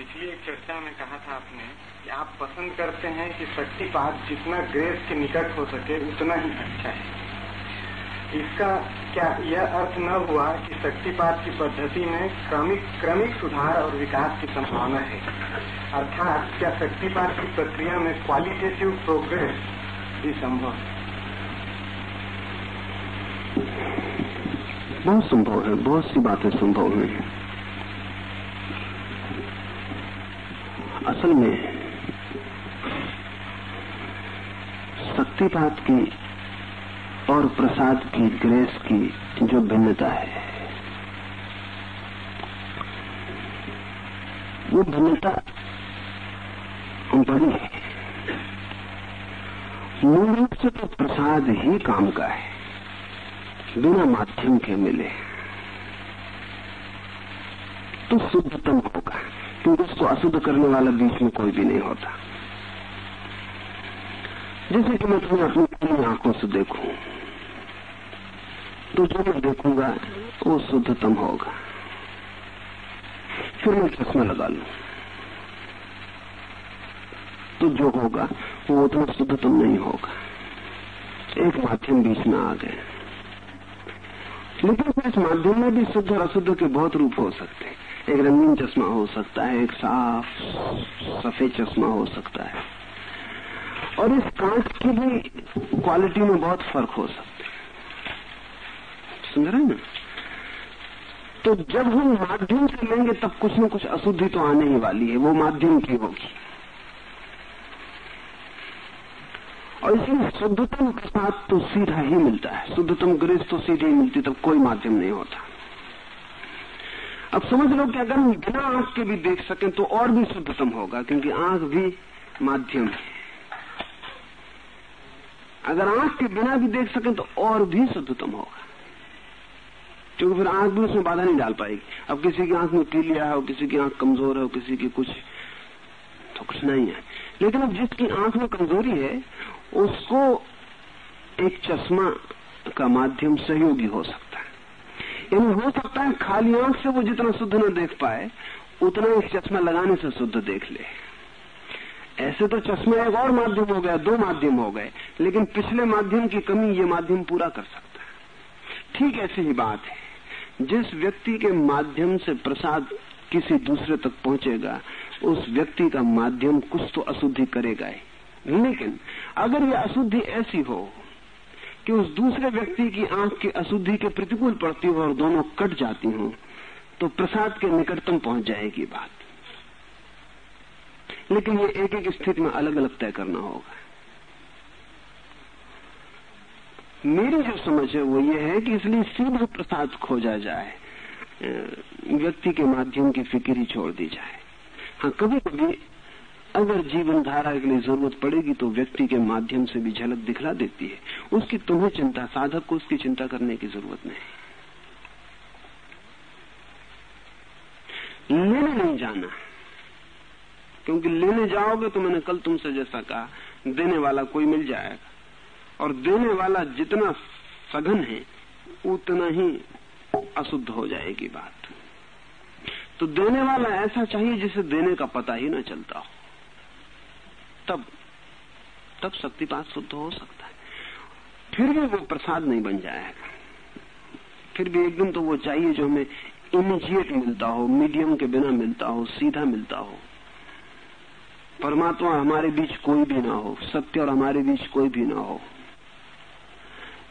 पिछली एक चर्चा में कहा था आपने कि आप पसंद करते हैं कि शक्तिपात जितना ग्रेस के निकट हो सके, उतना ही अच्छा है। इसका क्या यह अर्थ न हुआ कि शक्तिपात की पद्धति में क्रमिक क्रमिक सुधार और विकास की संभावना है? अर्थात क्या शक्तिपात की प्रक्रिया में क्वालिटेटिव प्रोग्रेस भी संभव है? बहुत संभव है, बहुत सी बातें संभव हैं। असल में शक्तिपात की और प्रसाद की, ग्रेस की जो भिन्नता है, वो भिन्नता बड़ी है। मूल रूप से तो प्रसाद ही काम का है, बिना माध्यम के मिले। तो शुद्धतम होगा। क्योंकि उसको अशुद्ध करने वाला बीच में कोई भी नहीं होता। जैसे कि मैं तुम्हें अपनी पूरी आँखों से देखूँ तो जो मैं देखूँगा, वो शुद्धतम होगा। फिर मैं चश्मा लगा लू। तो जो होगा, वो उतना शुद्धतम नहीं होगा। एक माध्यम बीच में आ गए। लेकिन इस माध्यम में भी शुद्ध और अशुद्ध के बहुत रूप हो सकते हैं। एक रंगीन चश्मा हो सकता है, एक साफ़, सफ़ेद चश्मा हो सकता है। और इस कांच की भी क्वालिटी में बहुत फ़र्क हो सकता है। समझ रहे ना? तो जब हम माध्यम से लेंगे, तब कुछ न कुछ अशुद्धि तो आने ही वाली है, वो माध्यम की होगी। और इसलिए शुद्धतम के साथ तो सीधा ही मिलता है। शुद्धतम ग्रेस तो सीधी ही मिलती तब कोई माध्यम नहीं होता। अब समझ लो कि अगर हम बिना आँख के भी देख सकें तो और भी शुद्धतम होगा, क्योंकि आँख भी माध्यम है। अगर आँख के बिना भी देख सकें तो और भी शुद्धतम होगा। क्योंकि फिर आँख भी उसमें बाधा नहीं डाल पाएगी। अब किसी की आँख में पीलिया है किसी की आँख कमज़ोर है किसी की कुछ तो कुछ नहीं है। लेकिन अब जिसकी आँख में कमज़ोरी है, उसको एक चश्मा का माध्यम सहयोगी हो सकता यानी हो सकता है खाली आँख से वो जितना शुद्ध न देख पाए, उतना एक चश्मा लगाने से शुद्ध देख ले। ऐसे तो चश्मे एक और माध्यम हो गया, दो माध्यम हो गए, लेकिन पिछले माध्यम की कमी ये माध्यम पूरा कर सकता है। ठीक ऐसी ही बात है, जिस व्यक्ति के माध्यम से प्रसाद किसी दूसरे तक पहुंचेगा, उस व्यक्ति का माध्यम कुछ तो अशुद्धि करेगा ही। लेकिन अगर ये अशुद्धि ऐसी हो कि उस दूसरे व्यक्ति की आँख की अशुद्धि के प्रतिकूल पड़ती हो और दोनों कट जाती हो तो प्रसाद के निकटतम पहुँच जाएगी बात। लेकिन ये एक एक स्थिति में अलग अलग तय करना होगा। मेरी जो समझ है वो ये है कि इसलिए सीधा प्रसाद खोजा जाए व्यक्ति के माध्यम की फ़िक्र ही छोड़ दी जाए। हाँ कभी कभी अगर जीवन धारा के लिए ज़रूरत पड़ेगी तो व्यक्ति के माध्यम से भी झलक दिखला देती है। उसकी तुम्हें चिंता, साधक को उसकी चिंता करने की ज़रूरत नहीं। लेने नहीं जाना। क्योंकि लेने जाओगे तो मैंने कल तुमसे जैसा कहा, देने वाला कोई मिल जाएगा। और देने वाला जितना सघन है, उतना ही अशुद्ध हो जाएगी बात। तो देने वाला ऐसा चाहिए जिसे देने का पता ही ना चलता हो। तब तब शक्तिपात शुद्ध हो सकता है। फिर भी वो प्रसाद नहीं बन जाएगा। फिर भी एक दिन तो वो चाहिए जो हमें इमीजिएट मिलता हो मीडियम के बिना मिलता हो, सीधा मिलता हो। परमात्मा हमारे बीच कोई भी ना हो, सत्य और हमारे बीच कोई भी ना हो।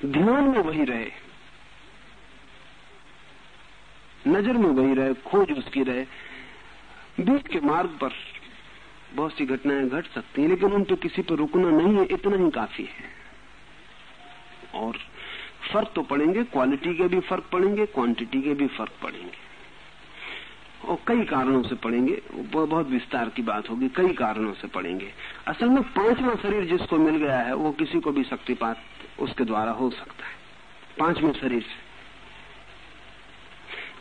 ध्यान में वही रहे। नज़र में वही रहे, खोज उसकी रहे। बीच के मार्ग पर बहुत सी घटनाएँ घट सकती हैं, लेकिन उन पर किसी पर रुकना नहीं है, इतना ही काफ़ी है। और फ़र्क तो पड़ेंगे क्वालिटी के भी फ़र्क पड़ेंगे क्वांटिटी के भी फ़र्क पड़ेंगे। और कई कारणों से पड़ेंगे बहुत विस्तार की बात होगी, कई कारणों से पड़ेंगे। असल में पांचवा शरीर जिसको मिल गया है, वो किसी को भी शक्तिपात उसके द्वारा हो सकता है। पाँचवें शरीर से।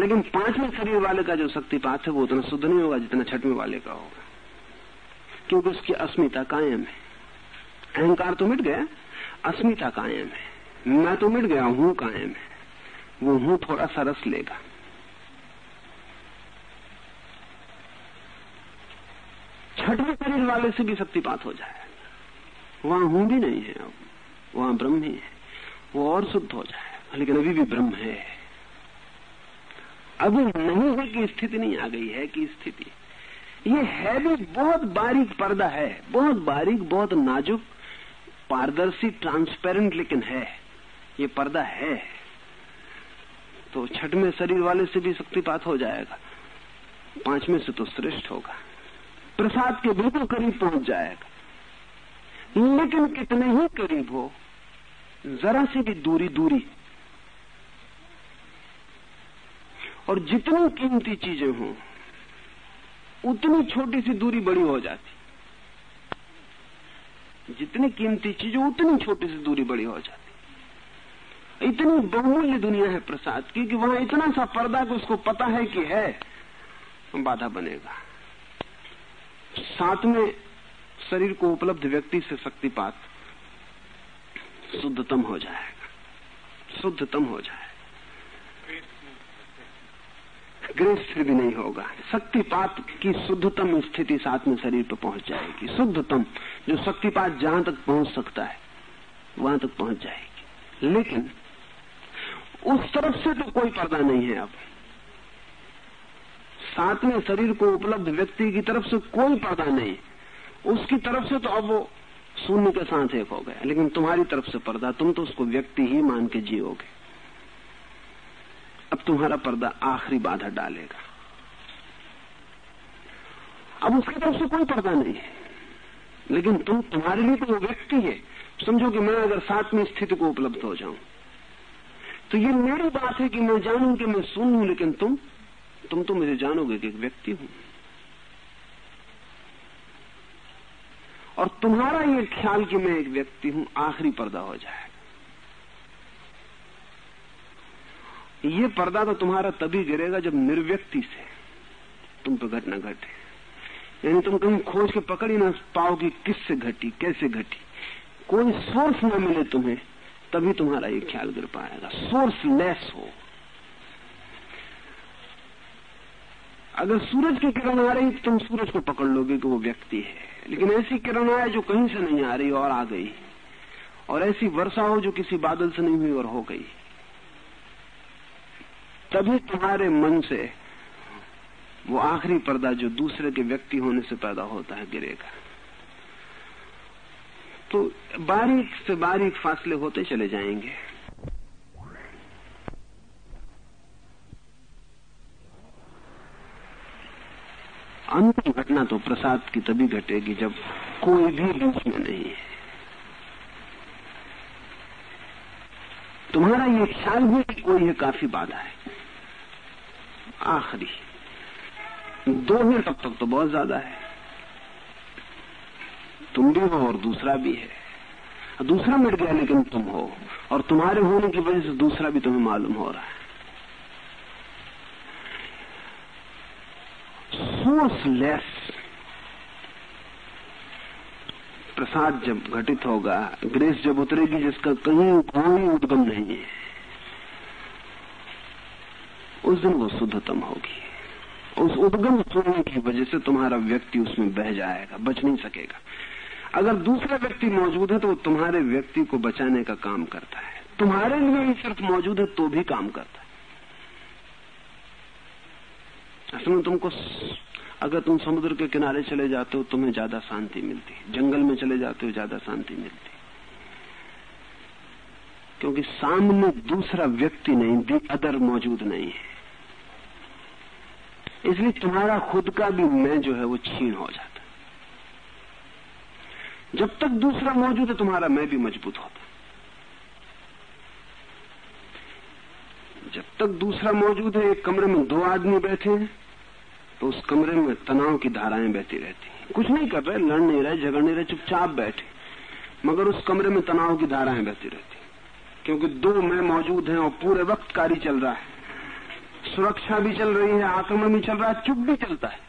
लेकिन पाँचवें शरीर वाले का जो शक्तिपात है, वो उतना शुद्ध नहीं होगा जितना छठवें वाले का होगा। क्योंकि उसकी अस्मिता कायम है। अहंकार तो मिट गया, अस्मिता कायम है। मैं तो मिट गया हूँ कायम है। वो हूँ थोड़ा सा रस लेगा। छठवें शरीर वाले से भी शक्तिपात हो जाएगा वहाँ हूँ भी नहीं है अब वहाँ ब्रह्म ही है। वो और शुद्ध हो जाए, लेकिन अभी भी ब्रह्म है। अभी नहीं है कि स्थिति नहीं आ गई है, कि स्थिति ये है भी बहुत बारीक पर्दा है। बहुत बारीक, बहुत नाजुक, पारदर्शी ट्रांसपेरेंट लेकिन है। ये पर्दा है। तो छठ में शरीर वाले से भी शक्तिपात हो जाएगा। पाँच में से तो श्रेष्ठ होगा। प्रसाद के बिल्कुल करीब पहुँच जाएगा। लेकिन कितने ही करीब हो, जरा सी भी दूरी दूरी और जितनी कीमती चीज़ें हों उतनी छोटी सी दूरी बड़ी हो जाती। जितनी कीमती चीज़ें, उतनी छोटी सी दूरी बड़ी हो जाती। इतनी बहुमूल्य दुनिया है प्रसाद की कि वहाँ इतना सा पर्दा कि उसको पता है कि है, बाधा बनेगा। साथ में शरीर को उपलब्ध व्यक्ति से शक्तिपात शुद्धतम हो जाएगा। शुद्धतम हो जाएगा। फिर भी नहीं होगा। शक्तिपात की शुद्धतम स्थिति साथ में शरीर पर पहुँच जाएगी। शुद्धतम, जो शक्तिपात जहाँ तक पहुँच सकता है, वहाँ तक पहुँच जाएगी। लेकिन, उस तरफ़ से तो कोई पर्दा नहीं है अब। सातवें शरीर को उपलब्ध व्यक्ति की तरफ़ से कोई पर्दा नहीं। उसकी तरफ़ से तो अब वो शून्य के साथ एक हो गया। लेकिन तुम्हारी तरफ़ से पर्दा, तुम तो उसको व्यक्ति ही मान के जियोगे। अब तुम्हारा पर्दा आखिरी बाधा डालेगा। अब उसकी तरफ़ से कोई पर्दा नहीं है। लेकिन तुम तुम्हारे लिए तो वो व्यक्ति है। समझो कि मैं अगर सातवीं स्थिति को उपलब्ध हो जाऊँ तो ये मेरी बात है कि मैं जानूं कि मैं सुन हूँ, लेकिन तुम तुम तो मुझे जानोगे कि एक व्यक्ति हूँ। और तुम्हारा ये ख्याल कि मैं एक व्यक्ति हूँ, आखिरी पर्दा हो जाएगा ये पर्दा तो तुम्हारा तभी गिरेगा जब निर्व्यक्ति से तुम पे घटना घटे। यानी तुम कहीं खोज के पकड़ ही ना पाओगे किससे घटी, कैसे घटी। कोई सोर्स ना मिले तुम्हें, तभी तुम्हारा ये ख्याल गिर पाएगा। सोर्स लेस हो। अगर सूरज की किरण आ रही तो तुम सूरज को पकड़ लोगे कि वो व्यक्ति है। लेकिन ऐसी किरण आए जो कहीं से नहीं आ रही और आ गई। और ऐसी वर्षा हो जो किसी बादल से नहीं हुई और हो गई। तभी तुम्हारे मन से वो आखिरी पर्दा जो दूसरे के व्यक्ति होने से पैदा होता है गिरेगा। तो बारीक से बारीक फासले होते चले जाएँगे। अंतिम घटना तो प्रसाद की तभी घटेगी जब कोई भी बीच में नहीं है। तुम्हारा ये ख्याल भी कोई है, काफ़ी बाधा है। आखिरी। दो हैं तब तक तो बहुत ज़्यादा है। तुम भी हो और दूसरा भी है। दूसरा मिट गया लेकिन तुम हो और तुम्हारे होने की वजह से दूसरा भी तुम्हें मालूम हो रहा है। सोर्सलेस प्रसाद जब घटित होगा, ग्रेस जब उतरेगी, जिसका कहीं कोई उद्गम नहीं है। उस दिन वो शुद्धतम होगी। उस उद्गम सुनने की वजह से तुम्हारा व्यक्ति उसमें बह जाएगा, बच नहीं सकेगा। अगर दूसरा व्यक्ति मौजूद है तो वो तुम्हारे व्यक्ति को बचाने का काम करता है। तुम्हारे लिए ही सिर्फ़ मौजूद है तो भी काम करता है। असल में तुमको अगर तुम समुद्र के किनारे चले जाते हो, तुम्हें ज़्यादा शांति मिलती है। जंगल में चले जाते हो, ज़्यादा शांति मिलती क्योंकि सामने दूसरा व्यक्ति नहीं दी अदर मौजूद नहीं है। इसलिए तुम्हारा खुद का भी मैं जो है वो छीन हो जाता। जब तक दूसरा मौजूद है, तुम्हारा मैं भी मज़बूत होता। जब तक दूसरा मौजूद है, एक कमरे में दो आदमी बैठे हैं तो उस कमरे में तनाव की धाराएँ बहती रहती कुछ नहीं कर रहे, लड़ नहीं रहे, झगड़ नहीं रहे, चुपचाप बैठे। मगर उस कमरे में तनाव की धाराएँ बहती रहती क्योंकि दो मैं मौजूद हैं और पूरे वक्त कार्य चल रहा है। सुरक्षा भी चल रही है, आक्रमण भी चल रहा है, चुप भी चलता है।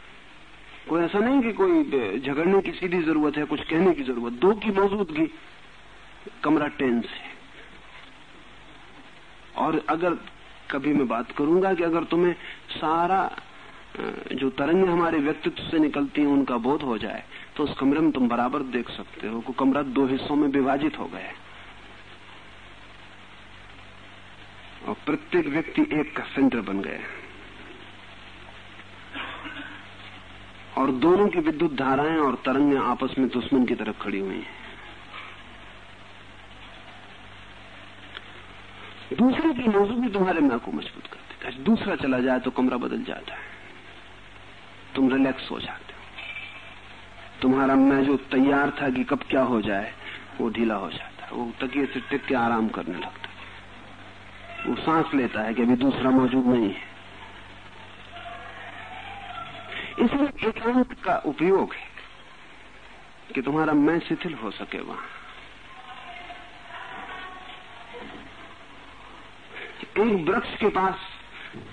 कोई ऐसा नहीं कि कोई झगड़ने की सीधी ज़रूरत है, कुछ कहने की ज़रूरत, दो की मौजूदगी, कमरा टेंस है और अगर कभी मैं बात करूँगा कि अगर तुम्हें सारा जो तरंग हमारे व्यक्तित्व से निकलती है, उनका बोध हो जाए तो उस कमरे में तुम बराबर देख सकते हो कमरा दो हिस्सों में विभाजित हो गया और प्रत्येक व्यक्ति एक का सेंटर बन गया और दोनों की विद्युत धाराएँ और तरंगें आपस में दुश्मन की तरफ़ खड़ी हुई हैं। दूसरे की मौजूदगी तुम्हारे मैं को मज़बूत कर देता दूसरा चला जाए तो कमरा बदल जाता है। तुम रिलैक्स हो जाते हो। तुम्हारा मैं जो तैयार था कि कब क्या हो जाए, वो ढीला हो जाता है। वो तकिए से टिक के आराम करने लगता है। वो सांस लेता है कि अभी दूसरा मौजूद नहीं है। इसलिए एकांत का उपयोग है कि तुम्हारा मैं शिथिल हो सके वहाँ। एक वृक्ष के पास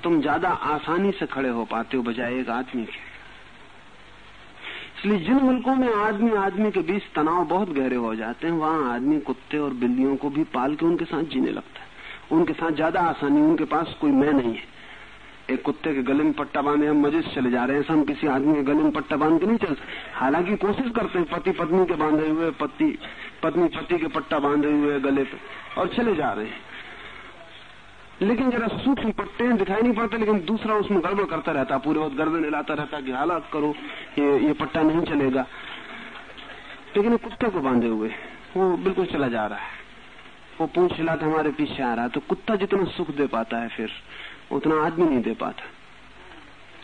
तुम ज़्यादा आसानी से खड़े हो पाते हो बजाय एक आदमी के। इसलिए जिन मुल्कों में आदमी आदमी के बीच तनाव बहुत गहरे हो जाते हैं, वहाँ आदमी कुत्ते और बिल्लियों को भी पाल के उनके साथ जीने लगता है। उनके साथ ज़्यादा आसानी, उनके पास कोई मैं नहीं है। एक कुत्ते के गले में पट्टा बांधे हम मज़े से चले जा रहे हैं हम किसी आदमी के गले में पट्टा बाँध के नहीं चल हालाँकि कोशिश करते हैं, पति पत्नी के बांधे हुए, पति, पत्नी, पति के पट्टा बांधे हुए गले पे, और चले जा रहे हैं। लेकिन जरा सूक्ष्म पट्टे दिखाई नहीं पड़ते, लेकिन दूसरा उसमें गड़बड़ करता रहता पूरे वक्त गर्दन हिलाता रहता कि हालात करो, ये ये पट्टा नहीं चलेगा। लेकिन कुत्ते को बांधे हुए, वो बिल्कुल चला जा रहा है। वो पूछ हिलाते हमारे पीछे आ रहा तो कुत्ता जितना सुख दे पाता है फिर, उतना आदमी नहीं दे पाता।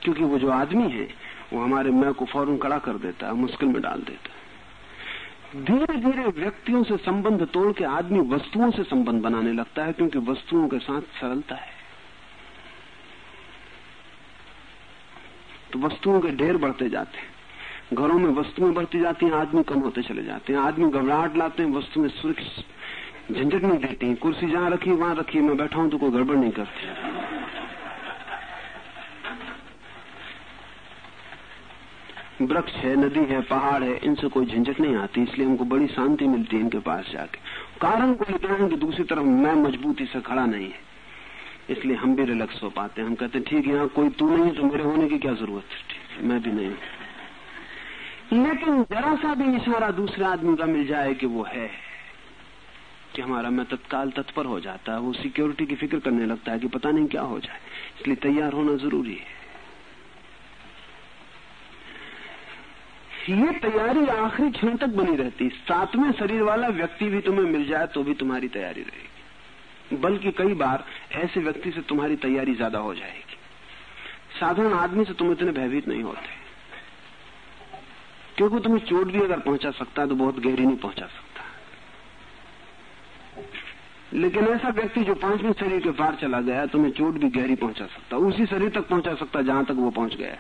क्योंकि वो जो आदमी है, वो हमारे मैं को फ़ौरन कड़ा कर देता है, मुश्किल में डाल देता है। धीरे धीरे व्यक्तियों से संबंध तोड़ के आदमी वस्तुओं से संबंध बनाने लगता है, क्योंकि वस्तुओं के साथ सरलता है। तो वस्तुओं के ढेर बढ़ते जाते हैं। घरों में वस्तुएँ बढ़ती जाती हैं, आदमी कम होते चले जाते हैं। आदमी घबराहट लाते हैं, वस्तुएँ सुरक्षित झंझट नहीं देती कुर्सी जहाँ रखी, वहाँ रखी, मैं बैठा हूँ तो कोई गड़बड़ नहीं करती। वृक्ष है, नदी है, पहाड़ है, इनसे कोई झंझट नहीं आती, इसलिए हमको बड़ी शांति मिलती है इनके पास जाके। कारण को इतना है कि दूसरी तरफ़ मैं मजबूती से खड़ा नहीं है। इसलिए हम भी रिलैक्स हो पाते हैं। हम कहते हैं, ठीक यहाँ कोई तू नहीं तो मेरे होने की क्या ज़रूरत है? ठीक मैं भी नहीं लेकिन जरा सा भी इशारा दूसरे आदमी का मिल जाए कि वो है। कि हमारा मैं तत्काल तत्पर हो जाता है वो सिक्योरिटी की फ़िक्र करने लगता है कि पता नहीं क्या हो जाए। इसलिए तैयार होना ज़रूरी है। ये तैयारी आखिरी क्षण तक बनी रहती। सातवें शरीर वाला व्यक्ति भी तुम्हें मिल जाए तो भी तुम्हारी तैयारी रहेगी। बल्कि कई बार ऐसे व्यक्ति से तुम्हारी तैयारी ज़्यादा हो जाएगी। साधारण आदमी से तुम इतने भयभीत नहीं होते। क्योंकि तुम्हें चोट भी अगर पहुँचा सकता है तो बहुत गहरी नहीं पहुँचा सकता। लेकिन ऐसा व्यक्ति जो पाँचवें शरीर के पार चला गया तुम्हें चोट भी गहरी पहुँचा सकता उसी शरीर तक पहुँचा सकता जहाँ तक वो पहुँच गया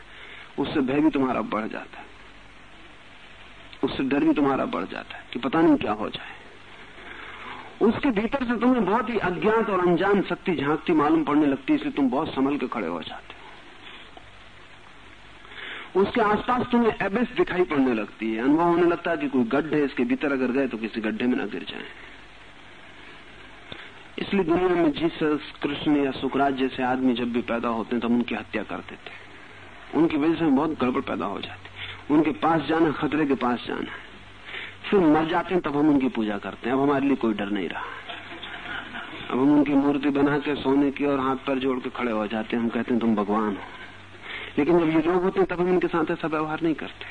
उससे भय भी तुम्हारा बढ़ जाता है। उससे डर भी तुम्हारा बढ़ जाता है कि पता नहीं क्या हो जाए। उसके भीतर से तुम्हें बहुत ही अज्ञात और अनजान शक्ति झांकती मालूम पड़ने लगती है, इसलिए तुम बहुत संभल के खड़े हो जाते हो। उसके आसपास तुम्हें एबेस दिखाई पड़ने लगती है। अनुभव होने लगता है कि कोई गड्ढे इसके भीतर अगर गए तो किसी गड्ढे में न गिर जाए। इसलिए दुनिया में जीसस, कृष्ण या सुकराज जैसे आदमी जब भी पैदा होते हैं, तब उनकी हत्या कर देते उनकी वजह से बहुत गड़बड़ पैदा हो जाती उनके पास जाना, खतरे के पास जाना फिर मर जाते हैं, तब हम उनकी पूजा करते हैं। अब हमारे लिए कोई डर नहीं रहा। अब हम उनकी मूर्ति बना के सोने की और हाथ पर जोड़ के खड़े हो जाते हैं। हम कहते हैं, तुम भगवान हो। लेकिन जब ये लोग होते हैं, तब हम उनके साथ ऐसा व्यवहार नहीं करते।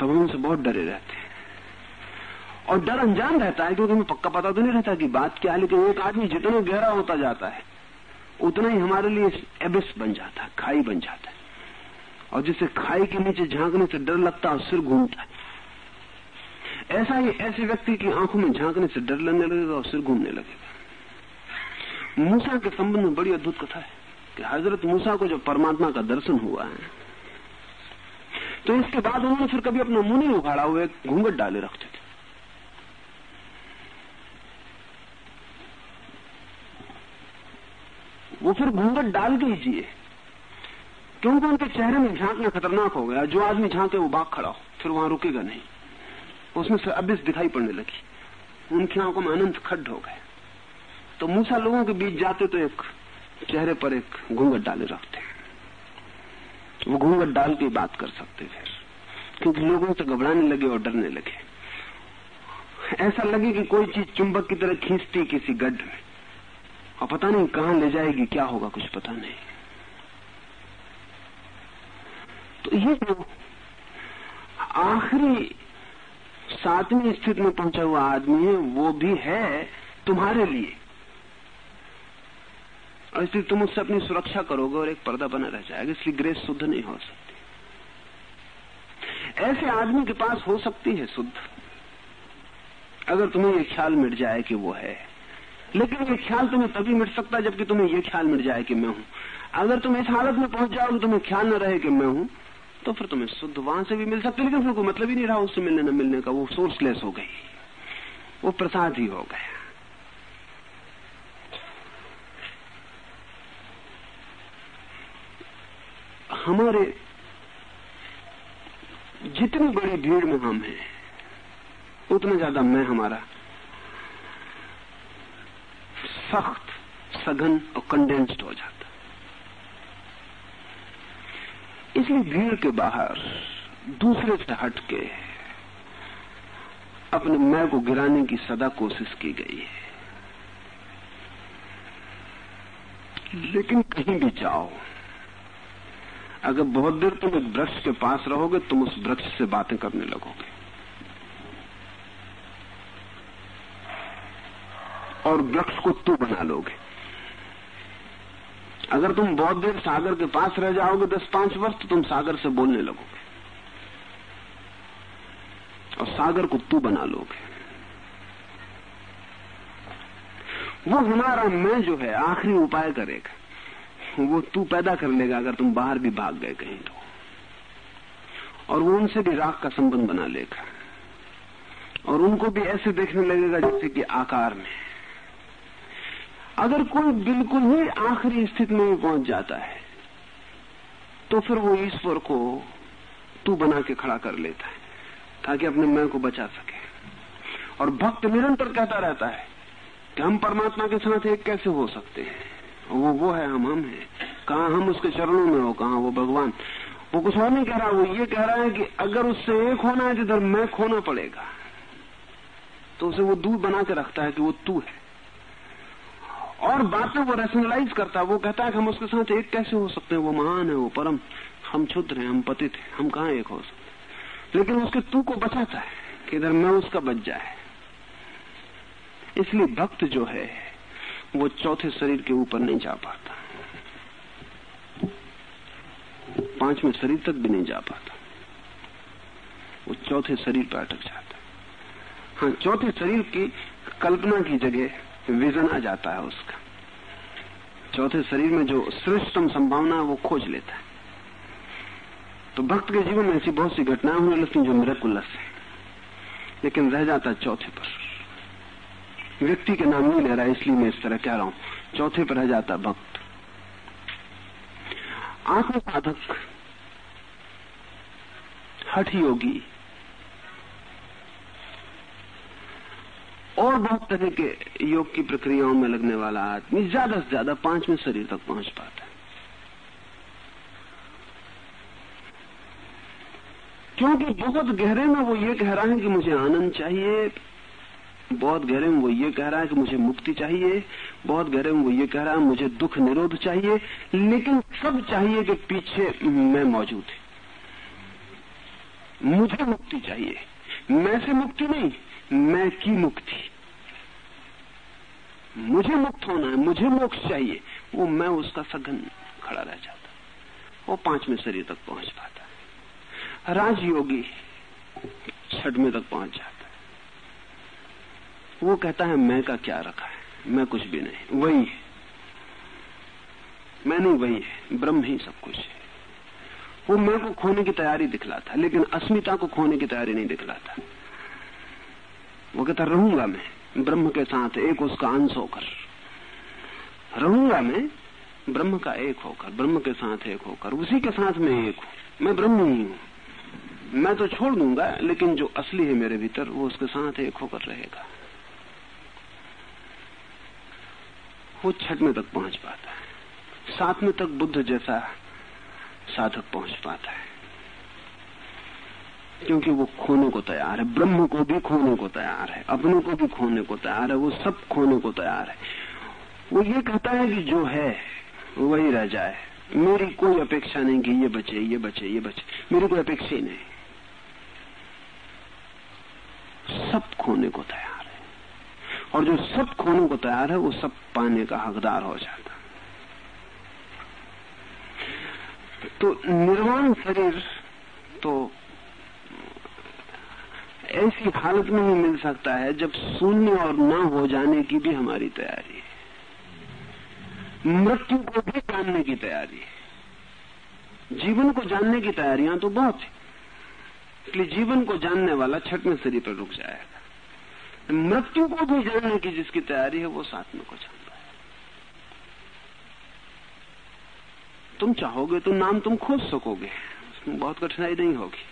तब हम उनसे बहुत डरे रहते हैं। और डर अनजान रहता है क्योंकि हमें पक्का पता तो नहीं रहता कि बात क्या है, लेकिन एक आदमी जितना गहरा होता जाता है, उतना ही हमारे लिए एबिस बन जाता है, खाई बन जाता है। और जिसे खाई के नीचे झांकने से डर लगता है सिर घूमता है। ऐसा ही ऐसे व्यक्ति की आँखों में झांकने से डर लगने लगेगा और सिर घूमने लगेगा। मूसा के संबंध में बड़ी अद्भुत कथा है कि हज़रत मूसा को जब परमात्मा का दर्शन हुआ है तो इसके बाद उन्होंने फिर कभी अपना मुँह नहीं उखाड़ा हुआ घूंघट डाले रखते थे वो फिर घूंघट डाल के ही जिए। क्योंकि उनके चेहरे में झांकना खतरनाक हो गया? जो आदमी झांके वो बाग खड़ा हो, फिर वहाँ रुकेगा नहीं। उसमें से अबिस दिखाई पड़ने लगी। उनकी आँखों में अनंत खड्ड हो गए। तो मूसा लोगों के बीच जाते तो एक चेहरे पर एक घूंघट डाले रखते। वो घूंघट डाल के बात कर सकते फिर। क्योंकि लोगों से घबराने लगे और डरने लगे। ऐसा लगे कि कोई चीज़ चुंबक की तरह खींचती किसी गड्ढ में। और पता नहीं कहाँ ले जाएगी, क्या होगा, कुछ पता नहीं। तो ये जो आखिरी सातवीं स्थिति में पहुँचा हुआ आदमी है, वो भी है तुम्हारे लिए। और इसलिए तुम उससे अपनी सुरक्षा करोगे और एक पर्दा बना रह जाएगा, इसलिए ग्रेस शुद्ध नहीं हो सकती। ऐसे आदमी के पास हो सकती है शुद्ध। अगर तुम्हें ये ख्याल मिट जाए कि वो है। लेकिन ये ख्याल तुम्हें तभी मिट सकता है जबकि तुम्हें ये ख्याल मिट जाए कि मैं हूँ। अगर तुम इस हालत में पहुँच जाओगे तुम्हें ख्याल न रहे कि मैं हूँ तो फिर तुम्हें शुद्ध वहाँ से भी मिल सकती लेकिन फिर कोई मतलब ही नहीं रहा, उससे मिलने न मिलने का, वो सोर्सलेस हो गई। वो प्रसाद ही हो गया। हमारे जितनी बड़ी भीड़ में हम हैं, उतना ज़्यादा मैं हमारा सख्त सघन और कंडेंस्ड हो जाता। इसलिए भीड़ के बाहर दूसरे से हटके अपने मैं को गिराने की सदा कोशिश की गई है। लेकिन कहीं भी जाओ, अगर बहुत देर तुम एक वृक्ष के पास रहोगे, तुम उस वृक्ष से बातें करने लगोगे। और वृक्ष को तू बना लोगे। अगर तुम बहुत देर सागर के पास रह जाओगे, दस पाँच वर्ष तो तुम सागर से बोलने लगोगे। और सागर को तू बना लोगे। वो हमारा मैं जो है, आखिरी उपाय करेगा। वो तू पैदा कर लेगा अगर तुम बाहर भी भाग गए कहीं तो। और वो उनसे भी राख का संबंध बना लेगा। और उनको भी ऐसे देखने लगेगा जैसे कि आकार में अगर कोई बिल्कुल ही आखिरी स्थिति में पहुँच जाता है तो फिर वो ईश्वर को तू बना के खड़ा कर लेता है, ताकि अपने मैं को बचा सके। और भक्त निरंतर कहता रहता है कि हम परमात्मा के साथ एक कैसे हो सकते हैं? वो वो है हम हम हैं। कहा हम उसके चरणों में हो, कहा वो भगवान? वो कुछ और नहीं कह रहा, वो ये कह रहा है कि अगर उससे एक होना है, जिधर मैं खोना पड़ेगा तो उसे वो दूर बना के रखता है कि वो तू है। और बातें वो रेशनलाइज करता है वो कहता है कि हम उसके साथ एक कैसे हो सकते हैं? वो महान है, वो परम। हम क्षुद्र हैं, हम पतित हैं, हम कहा एक हो सकते लेकिन उसके तू को बचाता है कि इधर मैं उसका बच जाए। इसलिए भक्त जो है, वो चौथे शरीर के ऊपर नहीं जा पाता। पाँचवें शरीर तक भी नहीं जा पाता। वो चौथे शरीर पर अटक जाता हाँ चौथे शरीर की कल्पना की जगह विजन आ जाता है उसका। चौथे शरीर में जो श्रेष्ठतम संभावना है, वो खोज लेता है। तो भक्त के जीवन में ऐसी बहुत सी घटनाएँ होने लगती जो मेरेकुलस है। लेकिन रह जाता चौथे पर। व्यक्ति के नाम नहीं ले रहा इसलिए मैं इस तरह कह रहा हूँ। चौथे पर रह जाता भक्त। आत्म साधक हठ योगी और बहुत तरह के योग की प्रक्रियाओं में लगने वाला आदमी ज़्यादा से ज़्यादा पाँचवें शरीर तक पहुँच पाता है। क्योंकि बहुत गहरे में वो ये कह रहा है कि मुझे आनंद चाहिए, बहुत गहरे में वो ये कह रहा है कि मुझे मुक्ति चाहिए, बहुत गहरे में वो ये कह रहा है मुझे दुख निरोध चाहिए, लेकिन सब चाहिए कि पीछे मैं मौजूद मुझे मुक्ति चाहिए। मैं से मुक्ति नहीं मैं की मुक्ति? मुझे मुक्त होना है, मुझे मोक्ष चाहिए। वो मैं, उसका सघन खड़ा रह जाता। वो पाँचवें शरीर तक पहुँच पाता है। राजयोगी छठवें तक पहुँच जाता है। वो कहता है, मैं का क्या रखा है? मैं कुछ भी नहीं। वही है। मैं नहीं वही है। ब्रह्म ही सब कुछ है। वो मैं को खोने की तैयारी दिखलाता लेकिन अस्मिता को खोने की तैयारी नहीं दिखलाता। वो कहता, रहूँगा मैं। ब्रह्म के साथ एक उसका अंश होकर। रहूँगा मैं, ब्रह्म का एक होकर, ब्रह्म के साथ एक होकर, उसी के साथ में एक हूँ। मैं ब्रह्म ही। हूँ मैं तो छोड़ दूँगा, लेकिन जो असली है मेरे भीतर, वो उसके साथ एक होकर रहेगा। वो छठवें तक पहुँच पाता है। सातवें तक बुद्ध जैसा साधक पहुँच पाता है। क्योंकि वो खोने को तैयार है, ब्रह्म को भी खोने को तैयार है, अपने को भी खोने को तैयार है, वो सब खोने को तैयार है। वो ये कहता है कि जो है, वही रह जाए। मेरी कोई अपेक्षा नहीं कि ये बचे ये बचे ये बचे। मेरी कोई अपेक्षा ही नहीं। सब खोने को तैयार है। और जो सब खोने को तैयार है, वो सब पाने का हकदार हो जाता तो निर्वाण शरीर तो ऐसी हालत में ही मिल सकता है जब शून्य और न हो जाने की भी हमारी तैयारी है। मृत्यु को भी जानने की तैयारी है। जीवन को जानने की तैयारियाँ तो बहुत है, इसलिए जीवन को जानने वाला छठवें शरीर पर रुक जाएगा। मृत्यु को भी जानने की जिसकी तैयारी है, वो में को जानता है। तुम चाहोगे तो नाम तुम खोज सकोगे, उसमें बहुत कठिनाई नहीं होगी।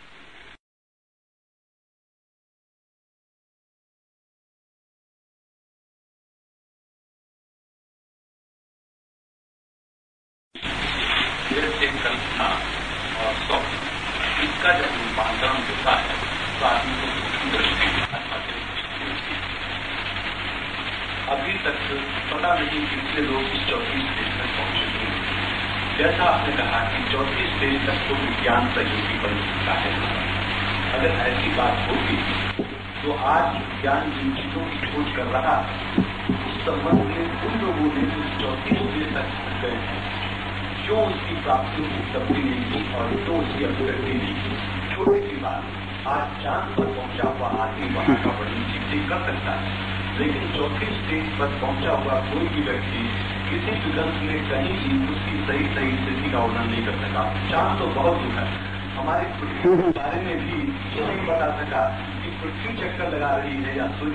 है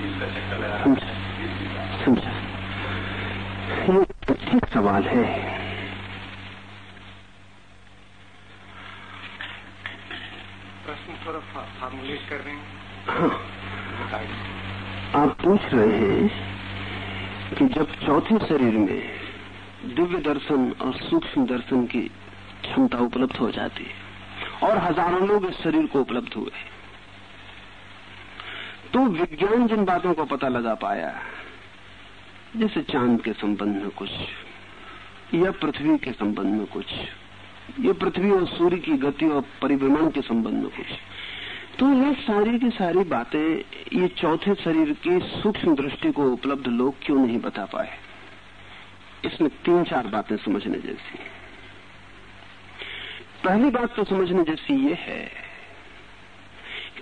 है समझा ठीक सवाल है प्रश्न थोड़ा फॉर्मुलेट कर रहे हैं हाँ आप पूछ रहे हैं कि जब चौथे शरीर में दिव्य दर्शन और सूक्ष्म दर्शन की क्षमता उपलब्ध हो जाती है और हज़ारों लोग इस शरीर को उपलब्ध हुए तो विज्ञान जिन बातों को पता लगा पाया, जैसे चाँद के संबंध में कुछ, या पृथ्वी के संबंध में कुछ, ये पृथ्वी और सूर्य की गति और परिभ्रमण के संबंध में कुछ तो ये सारी की सारी बातें, ये चौथे शरीर की सूक्ष्म दृष्टि को उपलब्ध लोग क्यों नहीं बता पाए? इसमें तीन चार बातें समझने जैसी पहली बात तो समझने जैसी ये है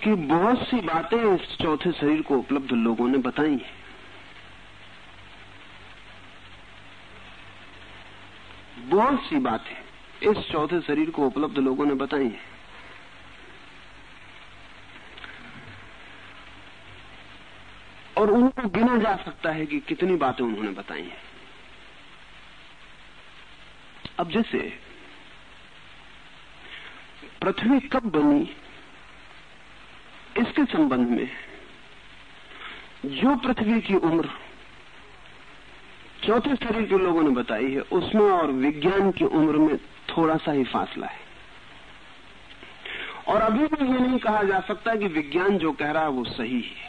कि बहुत सी बातें इस चौथे शरीर को उपलब्ध लोगों ने बताई हैं। बहुत सी बातें इस चौथे शरीर को उपलब्ध लोगों ने बताई हैं। और उनको गिना जा सकता है कि कितनी बातें उन्होंने बताई हैं। अब जैसे, पृथ्वी कब बनी इसके संबंध में जो पृथ्वी की उम्र चौथे शरीर के लोगों ने बताई है, उसमें और विज्ञान की उम्र में थोड़ा सा ही फासला है। और अभी भी ये नहीं कहा जा सकता कि विज्ञान जो कह रहा है वो सही है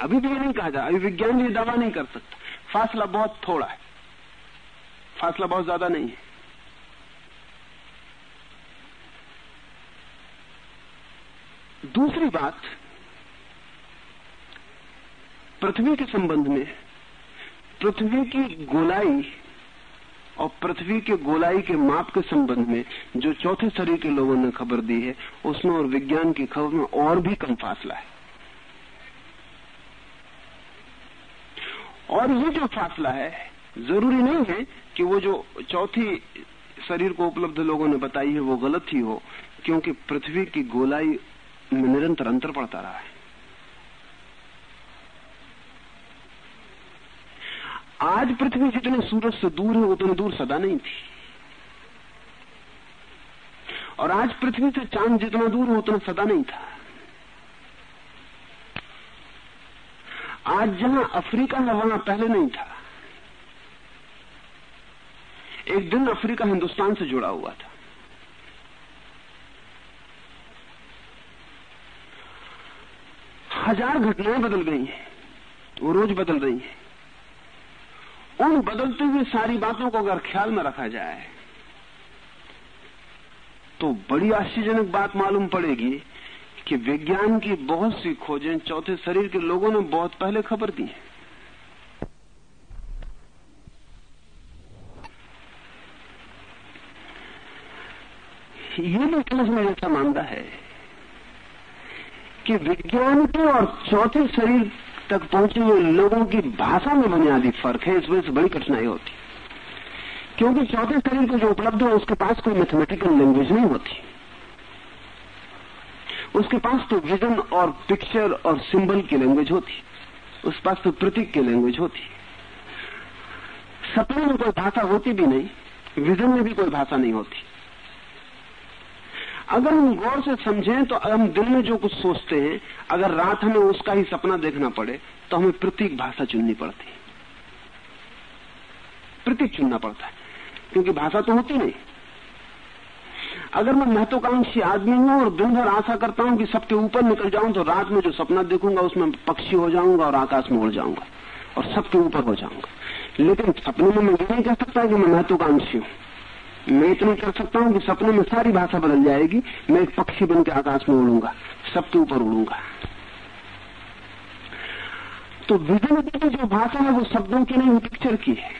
अभी भी ये नहीं कहा जा, अभी विज्ञान ये दावा नहीं कर सकता। फासला बहुत थोड़ा है। फासला बहुत ज़्यादा नहीं है। दूसरी बात, पृथ्वी के संबंध में, पृथ्वी की गोलाई और पृथ्वी के गोलाई के माप के संबंध में जो चौथे शरीर के लोगों ने खबर दी है, उसमें और विज्ञान की खबर में और भी कम फासला है। और ये जो फासला है, ज़रूरी नहीं है कि वो जो चौथी शरीर को उपलब्ध लोगों ने बताई है, वो गलत ही हो, क्योंकि पृथ्वी की गोलाई में निरंतर अंतर पड़ता रहा है। आज पृथ्वी जितने सूरज से दूर है, उतनी दूर सदा नहीं थी। और आज पृथ्वी से चाँद जितना दूर है, उतना सदा नहीं था। आज जहाँ अफ्रीका है वहाँ पहले नहीं था, एक दिन अफ्रीका हिंदुस्तान से जुड़ा हुआ था। हज़ार घटनाएँ बदल गई हैं। वो रोज बदल रही हैं। उन बदलते हुए सारी बातों को अगर ख्याल में रखा जाए तो बड़ी आश्चर्यजनक बात मालूम पड़ेगी कि विज्ञान की बहुत सी खोजें चौथे शरीर के लोगों ने बहुत पहले खबर दी है। ये भी समझने जैसा मामला है कि विज्ञान के और चौथे शरीर तक पहुँचे हुए लोगों की भाषा में बुनियादी फ़र्क है इस वजह से बड़ी कठिनाई होती क्योंकि चौथे शरीर को जो उपलब्ध है, उसके पास कोई मैथमेटिकल लैंग्वेज नहीं होती। उसके पास तो विजन और पिक्चर और सिंबल की लैंग्वेज होती। उस पास तो प्रतीक की लैंग्वेज होती। सपने में कोई भाषा होती भी नहीं विजन में भी कोई भाषा नहीं होती। अगर हम गौर से समझें तो हम दिल में जो कुछ सोचते हैं, अगर रात हमें उसका ही सपना देखना पड़े तो हमें प्रतीक भाषा चुननी पड़ती है। प्रतीक चुनना पड़ता है, क्योंकि भाषा तो होती नहीं। अगर मैं महत्वाकांक्षी आदमी हूँ और दिन भर आशा करता हूँ कि सबके ऊपर निकल जाऊँ तो रात में जो सपना देखूँगा, उसमें पक्षी हो जाऊँगा और आकाश में उड़ जाऊँगा, और सबके ऊपर हो जाऊँगा। लेकिन सपने में मैं ये नहीं कह सकता कि मैं महत्वाकांक्षी हूँ। मैं इतना कर सकता हूँ कि सपने में सारी भाषा बदल जाएगी। मैं एक पक्षी बन के आकाश में उड़ूँगा सबके ऊपर उड़ूँगा। तो विजन की जो भाषा है, वो शब्दों की नहीं पिक्चर की है।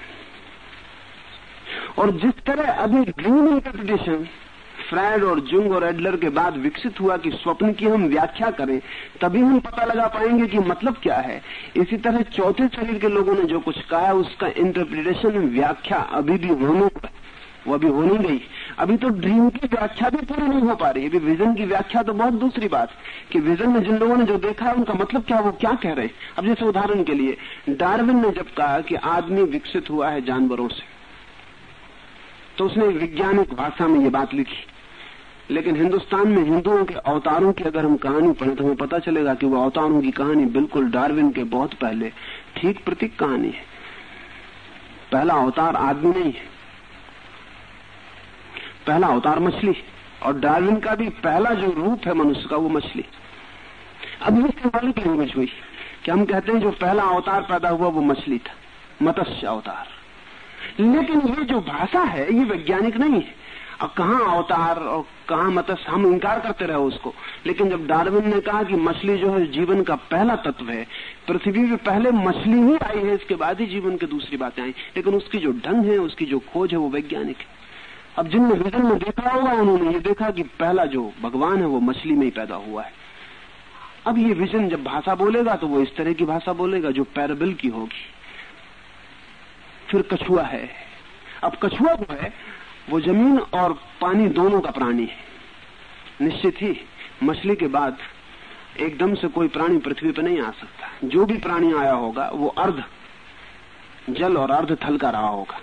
और जिस तरह अभी ड्रीम इंटरप्रिटेशन फ्रायड और जुंग और एडलर के बाद विकसित हुआ कि स्वप्न की हम व्याख्या करें, तभी हम पता लगा पाएँगे कि मतलब क्या है। इसी तरह चौथे शरीर के लोगों ने जो कुछ कहा, उसका इंटरप्रिटेशन व्याख्या अभी भी होने वो अभी हो नहीं गई। अभी तो ड्रीम की व्याख्या भी पूरी नहीं हो पा रही। अभी विजन की व्याख्या तो बहुत दूसरी बात कि विजन में जिन लोगों ने जो देखा है, उनका मतलब क्या, वो क्या कह रहे हैं? अब जैसे उदाहरण के लिए, डार्विन ने जब कहा कि आदमी विकसित हुआ है जानवरों से तो उसने वैज्ञानिक भाषा में ये बात लिखी। लेकिन हिंदुस्तान में हिंदुओं के अवतारों की अगर हम कहानी पढ़े तो हमें पता चलेगा कि वो अवतारों की कहानी बिल्कुल डार्विन के बहुत पहले, ठीक प्रतीक कहानी है। पहला अवतार आदमी नहीं है। पहला अवतार मछली और डार्विन का भी पहला जो रूप है मनुष्य का वो मछली। अब ये सिंबॉलिक लैंग्वेज हुई कि हम कहते हैं जो पहला अवतार पैदा हुआ वो मछली था, मत्स्य अवतार। लेकिन ये जो भाषा है, ये वैज्ञानिक नहीं है। अब कहा अवतार और कहा मत्स्य, हम इंकार करते रहे उसको। लेकिन जब डार्विन ने कहा कि मछली जो है जीवन का पहला तत्व है, पृथ्वी में पहले मछली ही आई है, इसके बाद ही जीवन की दूसरी बातें आई। लेकिन उसकी जो ढंग है, उसकी जो खोज है वो वैज्ञानिक है। अब जिनने विजन में देखा होगा, उन्होंने ये देखा कि पहला जो भगवान है, वो मछली में ही पैदा हुआ है। अब ये विजन जब भाषा बोलेगा तो वो इस तरह की भाषा बोलेगा जो पैराबिल की होगी। फिर कछुआ है। अब कछुआ जो है, वो ज़मीन और पानी दोनों का प्राणी है। निश्चित ही, मछली के बाद एकदम से कोई प्राणी पृथ्वी पर नहीं आ सकता। जो भी प्राणी आया होगा, वो अर्ध जल और अर्ध थल का रहा होगा।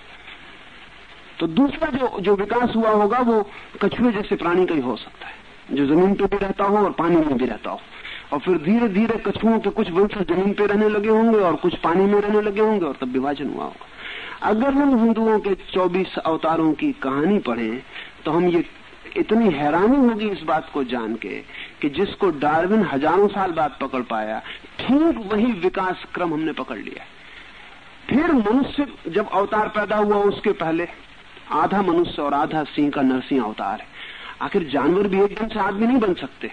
तो दूसरा जो जो विकास हुआ होगा, वो कछुए जैसे प्राणी का ही हो सकता है। जो ज़मीन पे भी रहता हो और पानी में भी रहता हो। और फिर धीरे धीरे कछुओं के कुछ वंश ज़मीन पे रहने लगे होंगे और कुछ पानी में रहने लगे होंगे और तब विभाजन हुआ होगा। अगर हम हिंदुओं के 24 अवतारों की कहानी पढ़े तो हम ये इतनी हैरानी होगी इस बात को जान के कि जिसको डार्विन हज़ारों साल बाद पकड़ पाया, ठीक वही विकास क्रम हमने पकड़ लिया फिर मनुष्य जब अवतार पैदा हुआ उसके पहले आधा मनुष्य और आधा सिंह का नरसिंह अवतार है। आखिर जानवर भी एकदम से आदमी नहीं बन सकते।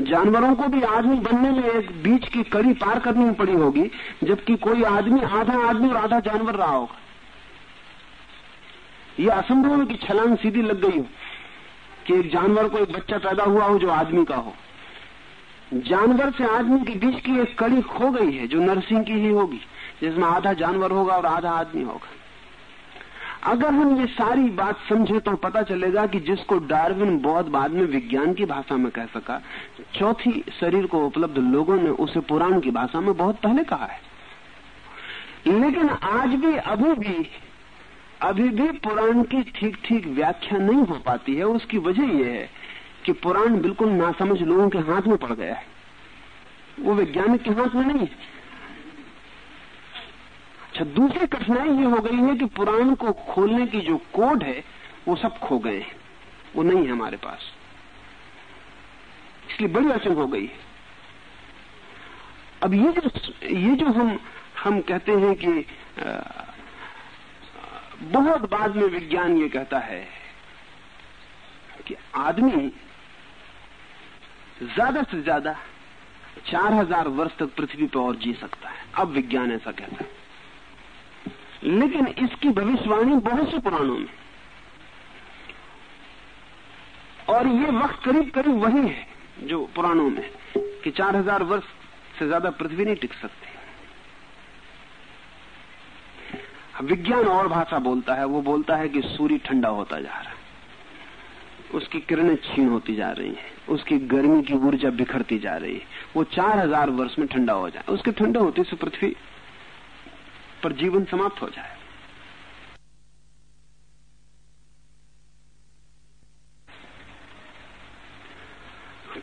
जानवरों को भी आदमी बनने में एक बीच की कड़ी पार करनी पड़ी होगी, जबकि कोई आदमी आधा आदमी और आधा जानवर रहा होगा। यह असंभव है कि छलांग सीधी लग गई हो, कि एक जानवर को एक बच्चा पैदा हुआ हो जो आदमी का हो। जानवर से आदमी के बीच की एक कड़ी खो गई है, जो नरसिंह की ही होगी, जिसमें आधा जानवर होगा और आधा आदमी होगा। अगर हम ये सारी बात समझे तो पता चलेगा कि जिसको डार्विन बहुत बाद में विज्ञान की भाषा में कह सका, चौथी शरीर को उपलब्ध लोगों ने उसे पुराण की भाषा में बहुत पहले कहा है। लेकिन आज भी, अभी भी अभी भी पुराण की ठीक ठीक व्याख्या नहीं हो पाती है। उसकी वजह यह है कि पुराण बिल्कुल नासमझ लोगों के हाथ में पड़ गया है। वो वैज्ञानिक के हाथ में नहीं है। अच्छा दूसरी कठिनाई ये हो गई है कि पुराण को खोलने की जो कोड है वो सब खो गए हैं। वो नहीं है हमारे पास। इसलिए बड़ी अड़चन हो गई है। अब ये जो ये जो हम हम कहते हैं कि आ, बहुत बाद में विज्ञान ये कहता है कि आदमी ज़्यादा से ज़्यादा चार हज़ार वर्ष तक पृथ्वी पर और जी सकता है। अब विज्ञान ऐसा कहता है। लेकिन इसकी भविष्यवाणी बहुत से पुराणों में। और ये वक्त करीब करीब वही है जो पुराणों में, कि चार हज़ार वर्ष से ज़्यादा पृथ्वी नहीं टिक सकती। विज्ञान और भाषा बोलता है, वो बोलता है कि सूर्य ठंडा होता जा रहा है। उसकी किरणें छीन होती जा रही हैं, उसकी गर्मी की ऊर्जा बिखरती जा रही है। वो चार हज़ार वर्ष में ठंडा हो जाए, उसके ठंडे होते से पृथ्वी पर जीवन समाप्त हो जाए।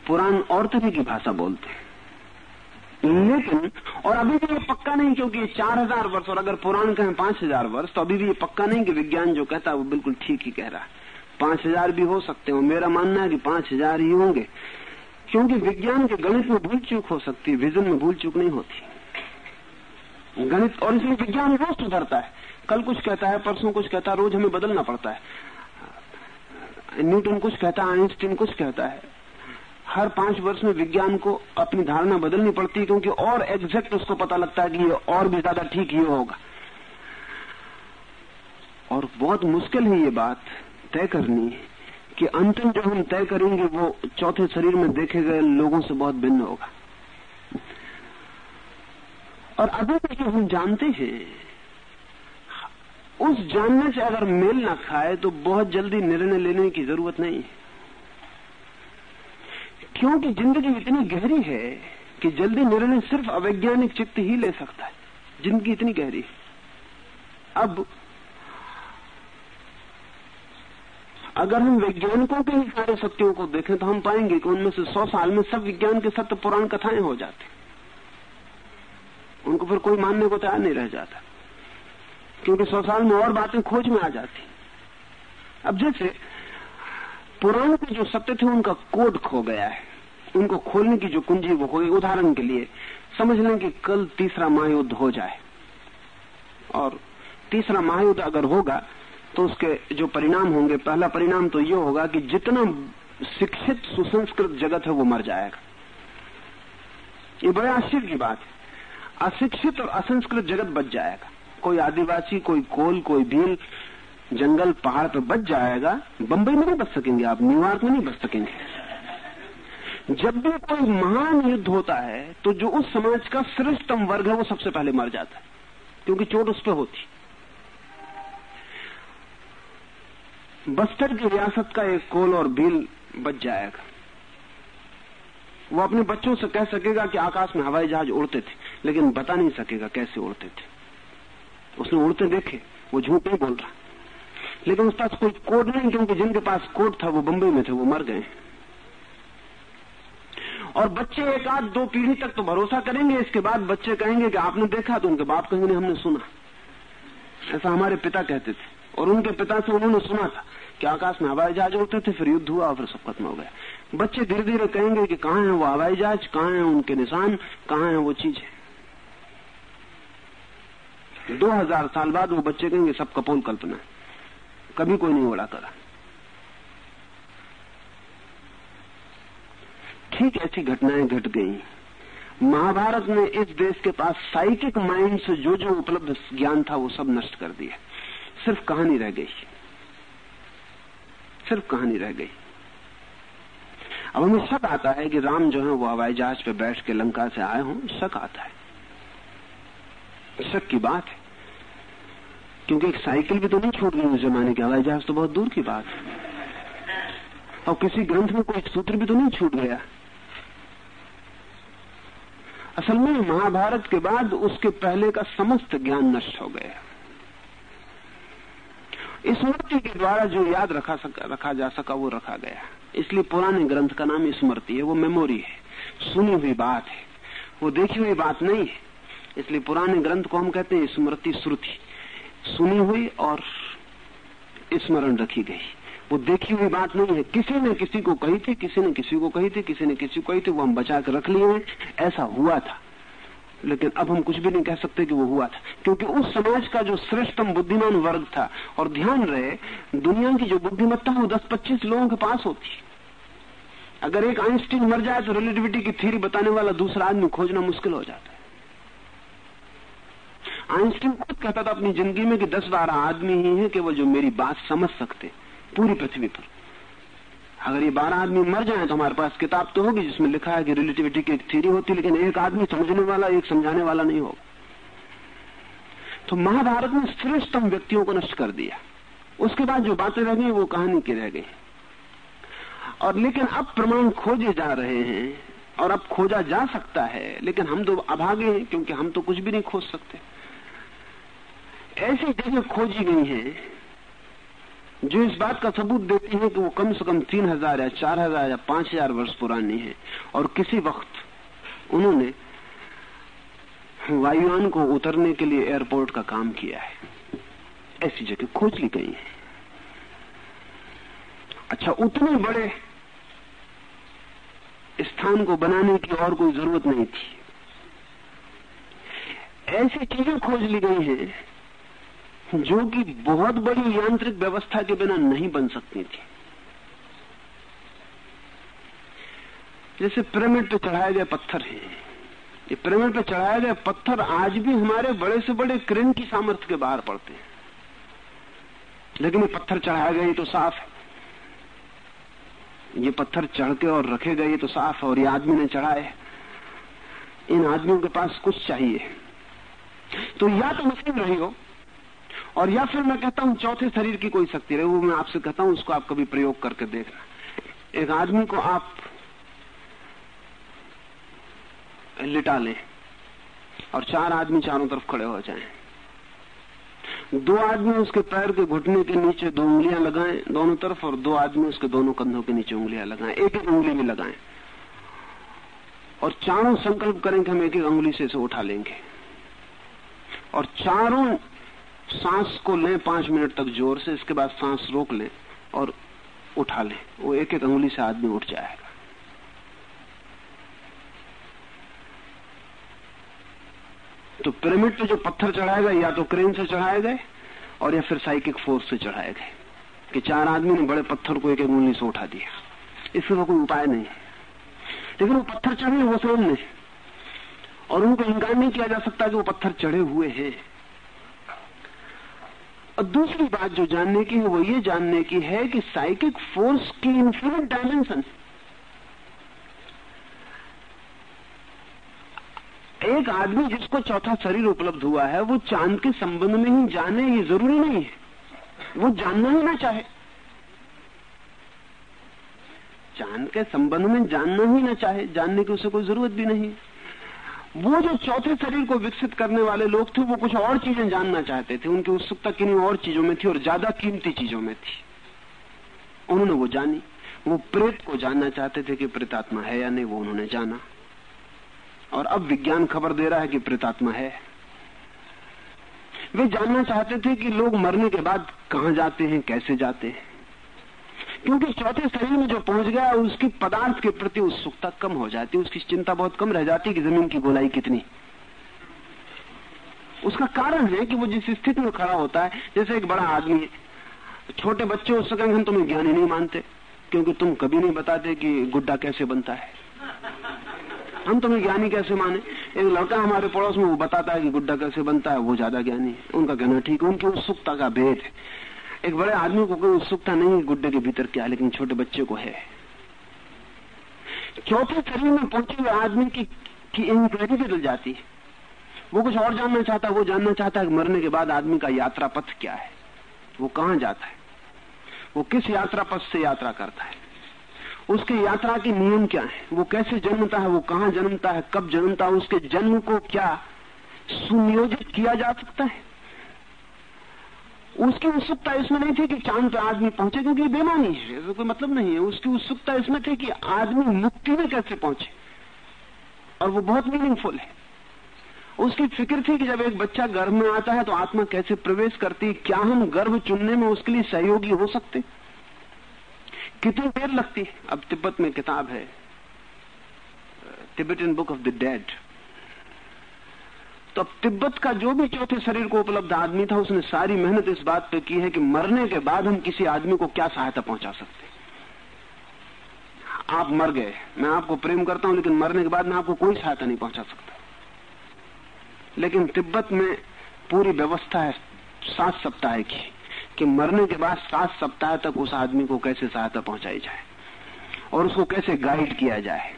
पुराण और तरह की भाषा बोलते हैं। लेकिन, और अभी भी ये पक्का नहीं, क्योंकि चार हज़ार वर्ष, और अगर पुराण कहें पाँच हज़ार वर्ष तो अभी भी ये पक्का नहीं कि विज्ञान जो कहता है वो बिल्कुल ठीक ही कह रहा है। पाँच हज़ार भी हो सकते हो मेरा मानना है कि पाँच हज़ार ही होंगे। क्योंकि विज्ञान के गणित में भूल चूक हो सकती है विजन में भूल चूक नहीं होती। गणित और इसलिए विज्ञान रोज सुधरता है। कल कुछ कहता है, परसों कुछ कहता है, रोज हमें बदलना पड़ता है। न्यूटन कुछ कहता है, आइंस्टीन कुछ कहता है। हर पाँच वर्ष में विज्ञान को अपनी धारणा बदलनी पड़ती है, क्योंकि और एग्जैक्ट उसको पता लगता है कि ये और भी ज़्यादा ठीक ये होगा। और बहुत मुश्किल है ये बात तय करनी, कि अंतिम जो हम तय करेंगे, वो चौथे शरीर में देखे गए लोगों से बहुत भिन्न होगा। और अभी तक जो हम जानते हैं, उस जानने से अगर मेल ना खाए तो बहुत जल्दी निर्णय लेने की ज़रूरत नहीं क्योंकि ज़िंदगी इतनी गहरी है कि जल्दी निर्णय सिर्फ़ अवैज्ञानिक चित्त ही ले सकता है, ज़िंदगी इतनी गहरी अब, अगर हम वैज्ञानिकों के ही सारे सत्यों को देखें तो हम पाएँगे कि उनमें से सौ साल में सब विज्ञान के सत्य पुराण कथाएँ हो जाती उनको फिर कोई मानने को तैयार नहीं रह जाता। क्योंकि सौ साल में और बातें खोज में आ जाती। अब जैसे, पुराण के जो सत्य थे, उनका कोड खो गया है। उनको खोलने की जो कुंजी वो हो उदाहरण के लिए, समझ लें कि कल तीसरा महायुद्ध हो जाए। और तीसरा महायुद्ध अगर होगा तो उसके जो परिणाम होंगे, पहला परिणाम तो ये होगा कि जितना शिक्षित, सुसंस्कृत जगत है, वो मर जाएगा। ये बड़े आश्चर्य की बात है। अशिक्षित और असंस्कृत जगत बच जाएगा। कोई आदिवासी, कोई कोल, कोई भील, जंगल, पहाड़ पर बच जाएगा। बंबई में नहीं बच सकेंगे आप न्यूयॉर्क में नहीं बच सकेंगे। जब भी कोई महान युद्ध होता है तो जो उस समाज का श्रेष्ठतम वर्ग है, वो सबसे पहले मर जाता है, क्योंकि चोट उस पर होती। बस्तर की रियासत का एक कोल और भील बच जाएगा। वो अपने बच्चों से कह सकेगा कि आकाश में हवाई जहाज़ उड़ते थे, लेकिन बता नहीं सकेगा कैसे उड़ते थे। उसने उड़ते देखे, वो झूठ नहीं बोल रहा। लेकिन उसके पास कोई कोड नहीं, क्योंकि जिनके पास कोड था, वो बंबई में थे, वो मर गए और बच्चे एक आध दो पीढ़ी तक तो भरोसा करेंगे, इसके बाद बच्चे कहेंगे कि आपने देखा तो उनके बाप कहेंगे, हमने सुना। ऐसा हमारे पिता कहते थे, और उनके पिता से उन्होंने सुना था कि आकाश में हवाई जहाज़ उड़ते थे, फिर युद्ध हुआ और फिर सब खत्म हो गया। बच्चे धीरे धीरे कहेंगे कि कहाँ है वो हवाई जहाज़, कहाँ है उनके निशान, कहाँ है वो चीज़ें दो हज़ार साल बाद वो बच्चे कहेंगे, सब कपोल कल्पना है। कभी कोई नहीं उड़ा करा। ठीक ऐसी घटनाएँ घट गई। महाभारत ने इस देश के पास साइकिक माइंड से जो जो उपलब्ध ज्ञान था, वो सब नष्ट कर दिया। सिर्फ़ कहानी रह गई। सिर्फ़ कहानी रह गई। अब हमें शक आता है कि राम जो है वो हवाई जहाज़ पे बैठ के लंका से आए हों शक आता है। शक की बात है। क्योंकि एक साइकिल भी तो नहीं छूट गई उस जमाने के, हवाई जहाज़ तो बहुत दूर की बात है। और किसी ग्रंथ में कोई सूत्र भी तो नहीं छूट गया। असल में महाभारत के बाद उसके पहले का समस्त ज्ञान नष्ट हो गया। इस स्मृति के द्वारा जो याद रखा सका, रखा जा सका, वो रखा गया। इसलिए पुराने ग्रंथ का नाम स्मृति है, वो मेमोरी है। सुनी हुई बात है। वो देखी हुई बात नहीं है। इसलिए पुराने ग्रंथ को हम कहते हैं स्मृति श्रुति। सुनी हुई और स्मरण रखी गई। वो देखी हुई बात नहीं है। किसी ने किसी को कही थी, किसी ने किसी को कही थी, किसी ने किसी को कही थी, वो हम बचा कर रख लिए ऐसा हुआ था। लेकिन अब हम कुछ भी नहीं कह सकते कि वो हुआ था। क्योंकि उस समाज का जो श्रेष्ठतम बुद्धिमान वर्ग था, और ध्यान रहे, दुनिया की जो बुद्धिमत्ता वो 10-25 लोगों के पास होती अगर एक आइंस्टीन मर जाए तो रिलेटिविटी की थ्योरी बताने वाला दूसरा आदमी खोजना मुश्किल हो जाता है। आइंस्टीन खुद कहता था अपनी ज़िंदगी में कि दस बारह आदमी ही है केवल जो मेरी बात समझ सकते पूरी पृथ्वी पर। अगर ये बारह आदमी मर जाए तो हमारे पास किताब तो होगी जिसमें लिखा है कि रिलेटिविटी की थ्योरी होती लेकिन एक आदमी समझने वाला, एक समझाने वाला नहीं होगा। तो महाभारत ने श्रेष्ठतम व्यक्तियों को नष्ट कर दिया। उसके बाद जो बातें रह गई, वो कहानी की रह गई। और लेकिन अब प्रमाण खोजे जा रहे हैं, और अब खोजा जा सकता है, लेकिन हम तो अभागे हैं, क्योंकि हम तो कुछ भी नहीं खोज सकते। ऐसी जगह खोजी गई हैं जो इस बात का सबूत देती है कि वो कम से कम तीन हज़ार या चार हज़ार या पाँच हज़ार वर्ष पुरानी है। और किसी वक्त उन्होंने वायुयान को उतरने के लिए एयरपोर्ट का काम किया है। ऐसी जगह खोज ली गई है। अच्छा उतने बड़े स्थान को बनाने की और कोई ज़रूरत नहीं थी। ऐसी चीज़ें खोज ली गई हैं जो कि बहुत बड़ी यांत्रिक व्यवस्था के बिना नहीं बन सकती थी। जैसे पिरामिड पे चढ़ाए गए पत्थर हैं। ये पिरामिड पे चढ़ाए गए पत्थर आज भी हमारे बड़े से बड़े क्रेन की सामर्थ्य के बाहर पड़ते हैं। लेकिन ये पत्थर चढ़ाए गए तो साफ़ है। ये पत्थर चढ़ के और रखे गए तो साफ़ है, और ये आदमी ने चढ़ाए इन आदमियों के पास कुछ चाहिए। तो या तो मशीन रही हो और या फिर मैं कहता हूँ, चौथे शरीर की कोई शक्ति रहे, वो मैं आपसे कहता हूँ, उसको आप कभी प्रयोग करके देखना। एक आदमी को आप लिटा लें और चार आदमी चारों तरफ़ खड़े हो जाएँ। दो आदमी उसके पैर के घुटने के नीचे दो उंगलियाँ लगाएँ दोनों तरफ़ और दो आदमी उसके दोनों कंधों के नीचे उंगलियाँ लगाएँ। एक एक उंगली में लगाएँ। और चारों संकल्प करें कि हम एक एक उंगली से इसे उठा लेंगे। और चारों सांस को लें पाँच मिनट तक ज़ोर से, इसके बाद सांस रोक लें और उठा लें। वो एक एक उंगली से आदमी उठ जाएगा। तो पिरामिड पे जो पत्थर चढ़ाए गए, या तो क्रेन से चढ़ाए गए, और या फिर साइकिक फोर्स से चढ़ाए गए, कि चार आदमी ने बड़े पत्थर को एक एक उंगली से उठा दिया। इसका कोई उपाय नहीं लेकिन वो पत्थर चढ़े सामने, और उनको इंकार नहीं किया जा सकता कि वो पत्थर चढ़े हुए हैं। और दूसरी बात जो जानने की है, वो ये जानने की है कि साइकिक फोर्स की इन्फिनिट डायमेंशन एक आदमी जिसको चौथा शरीर उपलब्ध हुआ है, वो चाँद के संबंध में ही जाने ये ज़रूरी नहीं है। वो जानना ही ना चाहे। चाँद के संबंध में जानना ही ना चाहे, जानने की उसे कोई ज़रूरत भी नहीं है। वो जो चौथे शरीर को विकसित करने वाले लोग थे, वो कुछ और चीज़ें जानना चाहते थे। उनकी उत्सुकता किन्हीं और चीज़ों में थी और ज़्यादा कीमती चीज़ों में थी। उन्होंने वो जानी। वो प्रेत को जानना चाहते थे कि प्रेतात्मा है या नहीं, वो उन्होंने जाना। और अब विज्ञान खबर दे रहा है कि प्रेतात्मा है। वे जानना चाहते थे कि लोग मरने के बाद कहा जाते हैं, कैसे जाते हैं। क्योंकि चौथे शरीर में जो पहुँच गया, उसकी पदार्थ के प्रति उत्सुकता कम हो जाती, उसकी चिंता बहुत कम रह जाती कि ज़मीन की गोलाई कितनी। उसका कारण है कि वो जिस स्थिति में खड़ा होता है, जैसे एक बड़ा आदमी है, छोटे बच्चे उस सकेंगे हम तुम्हें ज्ञानी नहीं मानते, क्योंकि तुम कभी नहीं बताते कि गुड्डा कैसे बनता है। हम तुम्हें ज्ञानी कैसे माने? एक लड़का हमारे पड़ोस में वो बताता है कि गुड्डा कैसे बनता है, वो ज़्यादा ज्ञानी है। उनका कहना ठीक है, उनकी उत्सुकता का भेद है। एक बड़े आदमी को कोई उत्सुकता नहीं है गुड्डे के भीतर क्या लेकिन छोटे बच्चे को है। चौथे शरीर में पहुँचे हुए आदमी की, की इंक्वायरी बदल जाती है। वो कुछ और जानना चाहता है वो जानना चाहता है मरने के बाद आदमी का यात्रा पथ क्या है। वो कहाँ जाता है? वो किस यात्रा पथ से यात्रा करता है? उसके यात्रा के नियम क्या है? वो कैसे जन्मता है? वो कहाँ जन्मता है? कब जन्मता है? उसके जन्म को क्या सुनियोजित किया जा सकता है? उसकी उत्सुकता इसमें नहीं थी कि चाँद पर आदमी पहुँचे, क्योंकि बेमानी है। ऐसा कोई मतलब नहीं है। उसकी उत्सुकता इसमें थी कि आदमी मुक्ति में कैसे पहुँचे। और वो बहुत मीनिंगफुल है। उसकी फ़िक्र थी कि जब एक बच्चा गर्भ में आता है तो आत्मा कैसे प्रवेश करती क्या हम गर्भ चुनने में उसके लिए सहयोगी हो सकते? कितनी देर लगती अब तिब्बत में किताब है Tibetan book of the dead तो अब तिब्बत का जो भी चौथे शरीर को उपलब्ध आदमी था, उसने सारी मेहनत इस बात पे की है कि मरने के बाद हम किसी आदमी को क्या सहायता पहुँचा सकते आप मर गए। मैं आपको प्रेम करता हूँ, लेकिन मरने के बाद मैं आपको कोई सहायता नहीं पहुँचा सकता। लेकिन तिब्बत में पूरी व्यवस्था है सात सप्ताह की, कि मरने के बाद सात सप्ताह तक उस आदमी को कैसे सहायता पहुंचाई जाए और उसको कैसे गाइड किया जाए।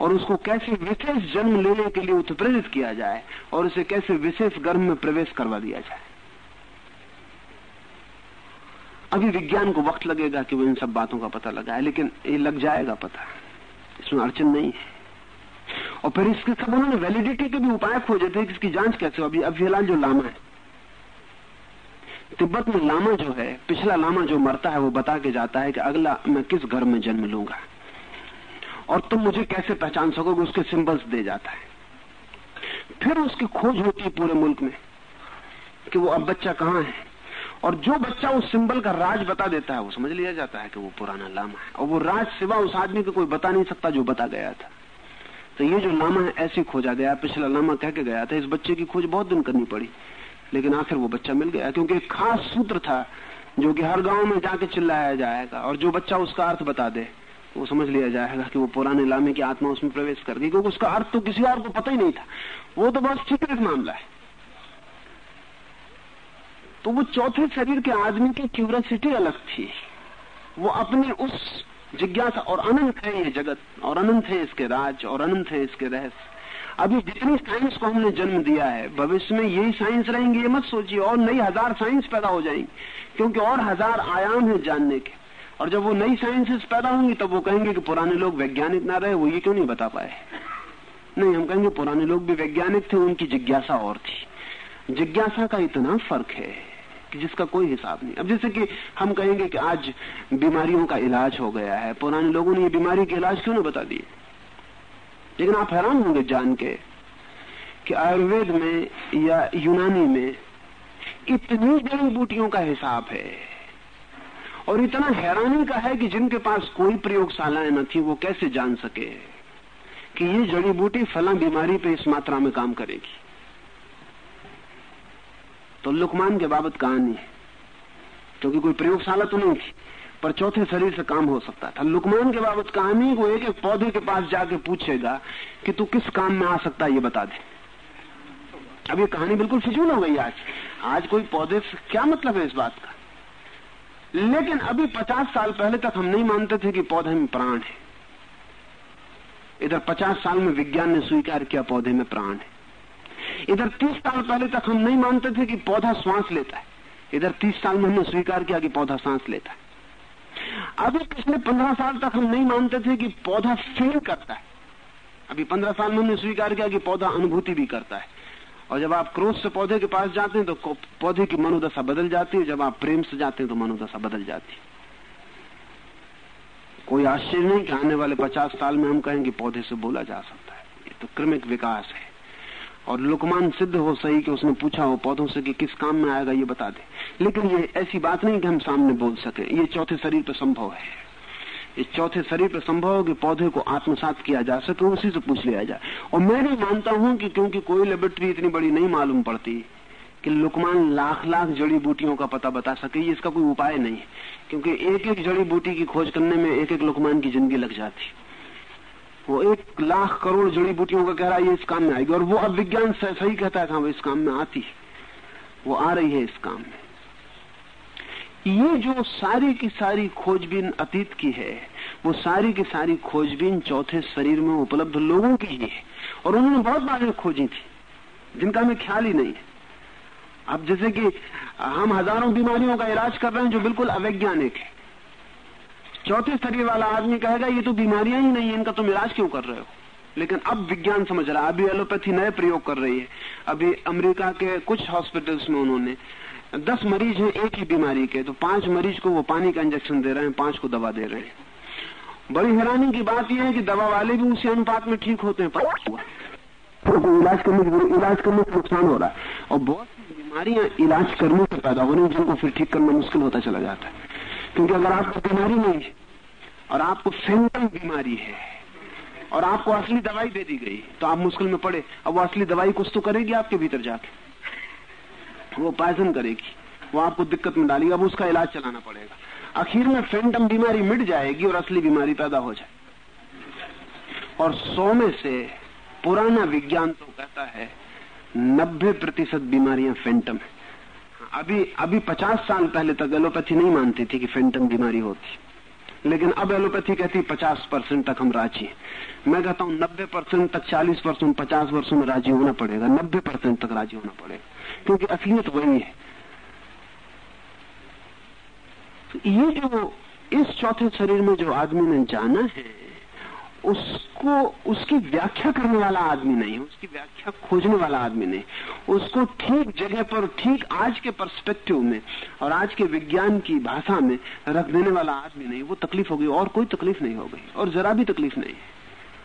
और उसको कैसे विशेष जन्म लेने के लिए उत्प्रेरित किया जाए और उसे कैसे विशेष गर्भ में प्रवेश करवा दिया जाए। अभी विज्ञान को वक्त लगेगा कि वो इन सब बातों का पता लगाए, लेकिन ये लग जाएगा पता। इसमें अड़चन नहीं है। और फिर इसके सब उन्होंने वैलिडिटी के भी उपाय खोजे थे इसकी जाँच कैसे अभी अभी फ़िलहाल जो लामा है, तिब्बत में लामा जो है, पिछला लामा जो मरता है, वो बता के जाता है कि अगला मैं किस घर में जन्म लूँगा। और तुम मुझे कैसे पहचान सकोगे? उसके सिंबल्स दे जाता है। फिर उसकी खोज होती है पूरे मुल्क में कि वो अब बच्चा कहाँ है? और जो बच्चा उस सिंबल का राज बता देता है, वो समझ लिया जाता है कि वो पुराना लामा है। और वो राज सिवा उस आदमी को कोई बता नहीं सकता जो बता गया था। तो ये जो लामा है, ऐसे खोजा गया। पिछला लामा कह के गया था, इस बच्चे की खोज बहुत दिन करनी पड़ी। लेकिन आखिर वो बच्चा मिल गया, क्योंकि एक खास सूत्र था, जो कि हर गाँव में जाके चिल्लाया जाएगा, और जो बच्चा उसका अर्थ बता दे वो समझ लिया जाएगा कि वो पुराने लामे की आत्मा उसमें प्रवेश कर गई, क्योंकि उसका अर्थ तो किसी और को पता ही नहीं था। वो तो बहुत सीक्रेट मामला है। तो वो चौथे शरीर के आदमी की क्यूरियोसिटी अलग थी। वो अपने उस जिज्ञासा, और अनंत है ये जगत, और अनंत है इसके राज, और अनंत है इसके रहस्य। अभी जितनी साइंस को हमने जन्म दिया है, भविष्य में यही साइंस रहेंगे, ये मत सोचिए, और नई हज़ार साइंस पैदा हो जाएँगी, क्योंकि और हज़ार आयाम है जानने के। और जब वो नई साइंसेस पैदा होंगी, तब वो कहेंगे कि पुराने लोग वैज्ञानिक ना रहे, वो ये क्यों नहीं बता पाए? नहीं, हम कहेंगे पुराने लोग भी वैज्ञानिक थे, उनकी जिज्ञासा और थी। जिज्ञासा का इतना फ़र्क है कि जिसका कोई हिसाब नहीं। अब जैसे कि हम कहेंगे कि आज बीमारियों का इलाज हो गया है, पुराने लोगों ने ये बीमारी के इलाज क्यों ना बता दिए? लेकिन आप हैरान होंगे जान के कि आयुर्वेद में या यूनानी में इतनी जड़ी बूटियों का हिसाब है। और इतना हैरानी का है कि जिनके पास कोई प्रयोगशालाएँ न थी, वो कैसे जान सके कि ये जड़ी बूटी फला बीमारी पे इस मात्रा में काम करेगी? तो लुकमान के बाबत कहानी है क्योंकि कोई प्रयोगशाला तो नहीं थी, पर चौथे शरीर से काम हो सकता था। लुकमान के बाबत कहानी को एक एक पौधे के पास जाके पूछेगा कि तू किस काम में आ सकता है, ये बता दे। अब ये कहानी बिल्कुल फिजूल हो गई आज। आज कोई पौधे से क्या मतलब है इस बात का? लेकिन अभी पचास साल पहले तक हम नहीं मानते थे कि पौधे में प्राण है। इधर पचास साल में विज्ञान ने स्वीकार किया पौधे में प्राण है। इधर तीस साल पहले तक हम नहीं मानते थे कि पौधा श्वास लेता है। इधर तीस साल में हमने स्वीकार किया कि पौधा सांस लेता है। अभी पिछले पंद्रह साल तक हम नहीं मानते थे कि पौधा फील करता है। अभी पंद्रह साल में हमने स्वीकार किया कि पौधा अनुभूति भी करता है। और जब आप क्रोध से पौधे के पास जाते हैं तो पौधे की मनोदशा बदल जाती है। जब आप प्रेम से जाते हैं तो मनोदशा बदल जाती है। कोई आश्चर्य नहीं कि आने वाले पचास साल में हम कहेंगे, पौधे से बोला जा सकता है। ये तो क्रमिक विकास है। और लुकमान सिद्ध हो सही कि उसने पूछा हो पौधों से कि किस काम में आएगा, ये बता दे। लेकिन ये ऐसी बात नहीं कि हम सामने बोल सके। ये चौथे शरीर पर संभव है। इस चौथे शरीर पर संभव हो कि पौधे को आत्मसात किया जा सके उसी से पूछ लिया जाए। और मैं भी मानता हूँ कि क्योंकि कोई लेबोरेटरी इतनी बड़ी नहीं मालूम पड़ती कि लुकमान लाख लाख जड़ी बूटियों का पता बता सके ये इसका कोई उपाय नहीं। है क्योंकि एक एक जड़ी बूटी की खोज करने में एक एक लुकमान की ज़िंदगी लग जाती। वो एक लाख करोड़ जड़ी बूटियों का कह रहा है इस काम में आएगी। और वो अब विज्ञान सही कहता है हाँ, वो इस काम में आती है। वो आ रही है इस काम में। ये जो सारी की सारी खोजबीन अतीत की है, वो सारी की सारी खोजबीन चौथे शरीर में उपलब्ध लोगों की ही है। और उन्होंने बहुत बातें खोजी थी, जिनका हमें ख्याल ही नहीं है। अब जैसे कि हम हज़ारों बीमारियों का इलाज कर रहे हैं जो बिल्कुल अवैज्ञानिक है। चौथे शरीर वाला आदमी कहेगा, ये तो बीमारियाँ ही नहीं है, इनका तुम इलाज क्यों कर रहे हो? लेकिन अब विज्ञान समझ रहा है, अभी एलोपैथी नए प्रयोग कर रही है। अभी अमेरिका के कुछ हॉस्पिटल्स में उन्होंने दस मरीज़ हैं एक ही बीमारी के तो पाँच मरीज़ को वो पानी का इंजेक्शन दे रहे हैं पाँच को दवा दे रहे हैं। बड़ी हैरानी की बात यह है कि दवा वाले भी उसी अनुपात में ठीक होते हैं तो इलाज करने की इलाज करने से नुकसान हो रहा है। और बहुत सी बीमारियाँ इलाज करने से पैदा हो रही हैं जिनको फिर ठीक करना मुश्किल होता चला जाता है। क्योंकि अगर आपको बीमारी नहीं है और आपको फेंटल बीमारी है और आपको असली दवाई दे दी गई तो आप मुश्किल में पड़े। अब वो असली दवाई कुछ तो करेगी आपके भीतर जाके। वो पायजन करेगी। वो आपको दिक्कत में डालेगी। अब उसका इलाज चलाना पड़ेगा। आखिर में फैंटम बीमारी मिट जाएगी और असली बीमारी पैदा हो जाए और सौ में से पुराना विज्ञान तो कहता है, नब्बे प्रतिशत बीमारियाँ फेंटम है। अभी अभी पचास साल पहले तक एलोपैथी नहीं मानती थी कि फैंटम बीमारी होती। लेकिन अब एलोपैथी कहती पचास परसेंट तक हम राज़ी हैं। मैं कहता हूँ, नब्बे परसेंट तक चालीस परसेंट, पचास में राज़ी होना पड़ेगा। नब्बे परसेंट तक राज़ी होना पड़ेगा। क्योंकि असलियत वही है। तो ये जो इस चौथे शरीर में जो आदमी ने जाना है, उसको, उसकी व्याख्या करने वाला आदमी नहीं उसकी व्याख्या खोजने वाला आदमी नहीं उसको ठीक जगह पर, ठीक आज के पर्सपेक्टिव में और आज के विज्ञान की भाषा में रख देने वाला आदमी नहीं, वो तकलीफ़ हो गई, और कोई तकलीफ़ नहीं हो गई, और जरा भी तकलीफ़ नहीं है।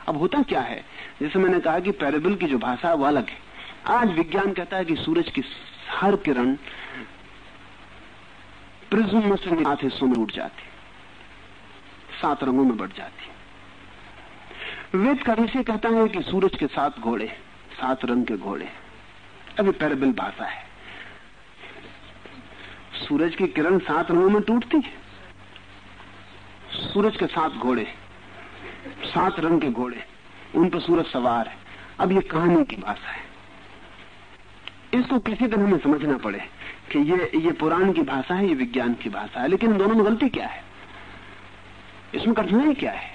अब होता क्या है? जैसे मैंने कहा कि पैरेबल की जो भाषा है, वो अलग है। आज विज्ञान कहता है कि सूरज की हर किरण प्रिज्म में सात हिस्सों में उठ जाती सात रंगों में बढ़ जाती वेद का विषय कहता है कि सूरज के सात घोड़े, सात रंग के घोड़े। अभी पैरबिल भाषा है सूरज की किरण सात रंगों में टूटती है। सूरज के सात घोड़े, सात रंग के घोड़े, उन पर सूरज सवार है। अब ये कहानी की भाषा है। इसको किसी तरह हमें समझना पड़े कि ये ये पुराण की भाषा है, ये विज्ञान की भाषा है, लेकिन दोनों में गलती क्या है? इसमें कठिनाई क्या है?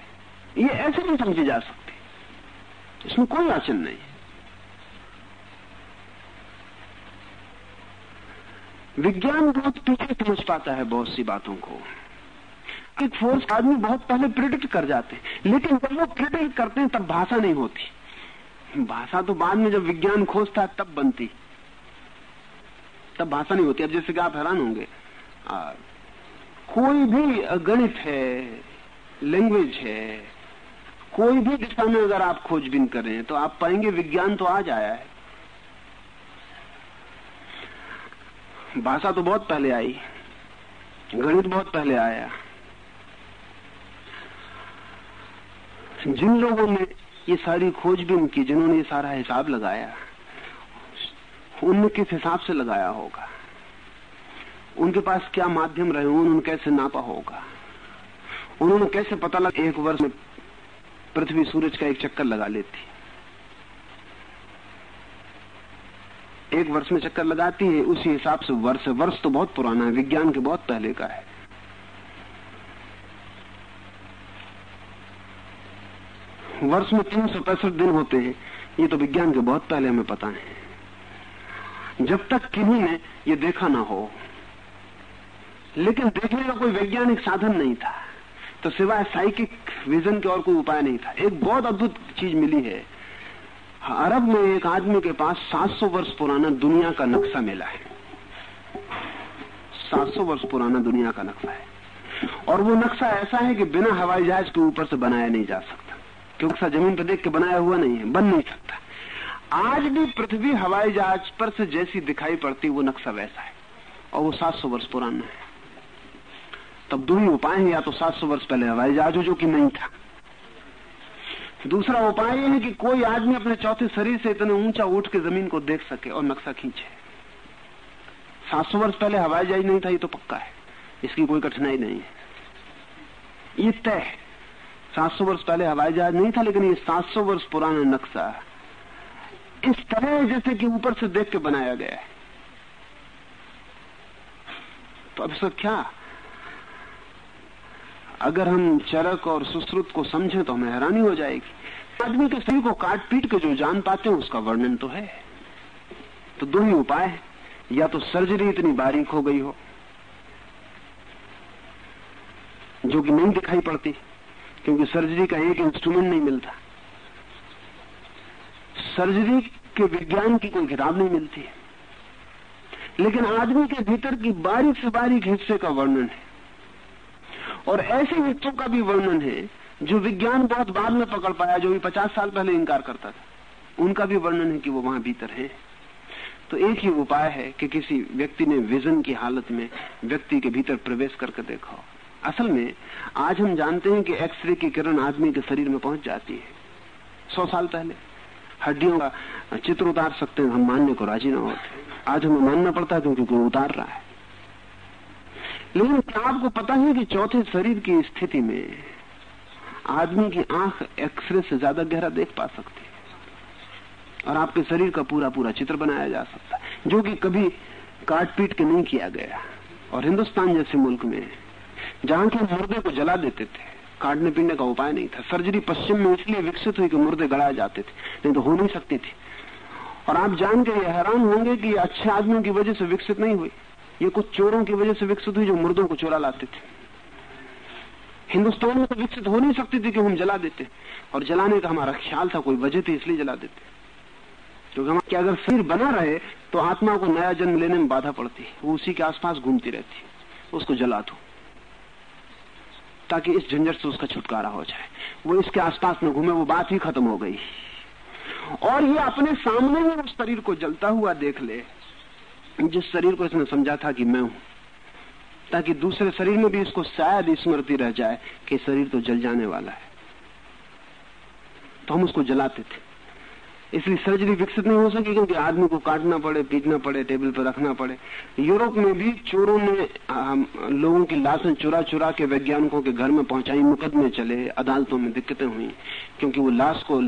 ये ऐसे नहीं समझी जा सकती। इसमें कोई अड़चन नहीं विज्ञान बहुत पीछे समझ पाता है बहुत सी बातों को एक फोर्स आदमी बहुत पहले प्रिडिक्ट कर जाते हैं, लेकिन जब वो प्रिडिक्ट करते हैं, तब भाषा नहीं होती। भाषा तो बाद में जब विज्ञान खोजता है, तब बनती। तब भाषा नहीं होती। अब जैसे कि आप हैरान होंगे। कोई भी गणित है लैंग्वेज है, कोई भी दिशा में अगर आप खोजबीन करें तो आप पाएँगे विज्ञान तो आज आया है। भाषा तो बहुत पहले आई, गणित बहुत पहले आया। जिन लोगों ने ये सारी खोजबीन की, जिन्होंने ये सारा हिसाब लगाया उनने किस हिसाब से लगाया होगा? उनके पास क्या माध्यम रहे? उन्होंने कैसे नापा होगा? उन्होंने कैसे पता लगा एक वर्ष में पृथ्वी सूरज का एक चक्कर लगा लेती? एक वर्ष में चक्कर लगाती है, उसी हिसाब से वर्ष वर्ष तो बहुत पुराना है, विज्ञान के बहुत पहले का है। वर्ष में तीन सौ पैंसठ दिन होते हैं, ये तो विज्ञान के बहुत पहले हमें पता है। जब तक किन्हीं ने ये देखा ना हो। लेकिन देखने का कोई वैज्ञानिक साधन नहीं था। तो सिवाय साइकिक विजन के और कोई उपाय नहीं था। एक बहुत अद्भुत चीज़ मिली है। अरब में एक आदमी के पास 700 वर्ष पुराना दुनिया का नक्शा मिला है। 700 वर्ष पुराना दुनिया का नक्शा है। और वो नक्शा ऐसा है कि बिना हवाई जहाज़ के ऊपर से बनाया नहीं जा सकता। क्योंकि ज़मीन पर देख के बनाया हुआ नहीं है, बन नहीं सकता। आज भी पृथ्वी हवाई जहाज़ पर से जैसी दिखाई पड़ती वो नक्शा वैसा है। और वो 700 वर्ष पुराना है। तब दो ही उपाय है, या तो 700 वर्ष पहले हवाई जहाज़ हो, जो कि नहीं था। दूसरा उपाय यह है कि कोई आदमी अपने चौथे शरीर से इतने ऊँचा उठ के ज़मीन को देख सके और नक्शा खींचे। 700 वर्ष पहले हवाई जहाज़ नहीं था, ये तो पक्का है। इसकी कोई कठिनाई नहीं है। ये तय है। 700 वर्ष पहले हवाई जहाज़ नहीं था, लेकिन ये 700 वर्ष पुराना नक्शा इस तरह जैसे कि ऊपर से देख के बनाया गया है। तो अब इसका क्या? अगर हम चरक और सुश्रुत को समझें तो हमें हैरानी हो जाएगी। आदमी के शरीर को काट पीट के जो जान पाते हैं, उसका वर्णन तो है। तो दो ही उपाय है। या तो सर्जरी इतनी बारीक हो गई हो, जो कि नहीं दिखाई पड़ती, क्योंकि सर्जरी का एक इंस्ट्रूमेंट नहीं मिलता। सर्जरी के विज्ञान की कोई किताब नहीं मिलती है। लेकिन आदमी के भीतर की बारीक से बारीक हिस्से का वर्णन है। और ऐसे हिस्सों का भी वर्णन है, जो विज्ञान बहुत बाद में पकड़ पाया, जो भी पचास साल पहले इंकार करता था। उनका भी वर्णन है कि वो वहाँ भीतर है। तो एक ही उपाय है कि किसी व्यक्ति ने विजन की हालत में व्यक्ति के भीतर प्रवेश करके देखा हो। असल में, आज हम जानते हैं कि एक्सरे की किरण आदमी के शरीर में पहुँच जाती है। सौ साल पहले। हड्डियों का चित्र उतार सकते हैं, हम मानने को राज़ी ना होते। आज हमें मानना पड़ता है क्योंकि कोई उतार रहा है। लेकिन आपको पता है कि चौथे शरीर की स्थिति में आदमी की आँख एक्सरे से ज़्यादा गहरा देख पा सकती है। और आपके शरीर का पूरा पूरा चित्र बनाया जा सकता है, जो कि कभी काट पीट के नहीं किया गया। और हिंदुस्तान जैसे मुल्क में जहाँ के मुर्दे को जला देते थे काटने पीटने का उपाय नहीं था। सर्जरी पश्चिम में इसलिए विकसित हुई कि मुर्दे गड़ाए जाते थे, नहीं तो हो नहीं सकती थी। और आप जान के हैरान होंगे कि अच्छे आदमियों की वजह से विकसित नहीं हुई। ये कुछ चोरों की वजह से विकसित हुई जो मुर्दों को चोरा लाते थे। हिंदुस्तान में तो विकसित हो नहीं सकती थी कि हम जला देते। और जलाने का हमारा ख्याल था, कोई वजह थी इसलिए जला देते। क्योंकि हम अगर शरीर बना रहे तो आत्मा को नया जन्म लेने में बाधा पड़ती। वो उसी के आसपास घूमती रहती। उसको जला दो। ताकि इस झंझट से उसका छुटकारा हो जाए। वो इसके आसपास में घूमे वो बात ही खत्म हो गई। और ये अपने सामने ही उस शरीर को जलता हुआ देख ले, जिस शरीर को इसने समझा था कि मैं हूँ, ताकि दूसरे शरीर में भी इसको शायद स्मृति रह जाए कि शरीर तो जल जाने वाला है। तो हम उसको जलाते थे। इसलिए सर्जरी विकसित नहीं हो सकी क्योंकि आदमी को काटना पड़े, पीटना पड़े टेबल पर रखना पड़े। यूरोप में भी चोरों ने लोगों की लाशें चुरा चुरा के वैज्ञानिकों के घर में पहुंचाई, मुकदमे चले, अदालतों में दिक्कतें हुई, क्योंकि वो लाश को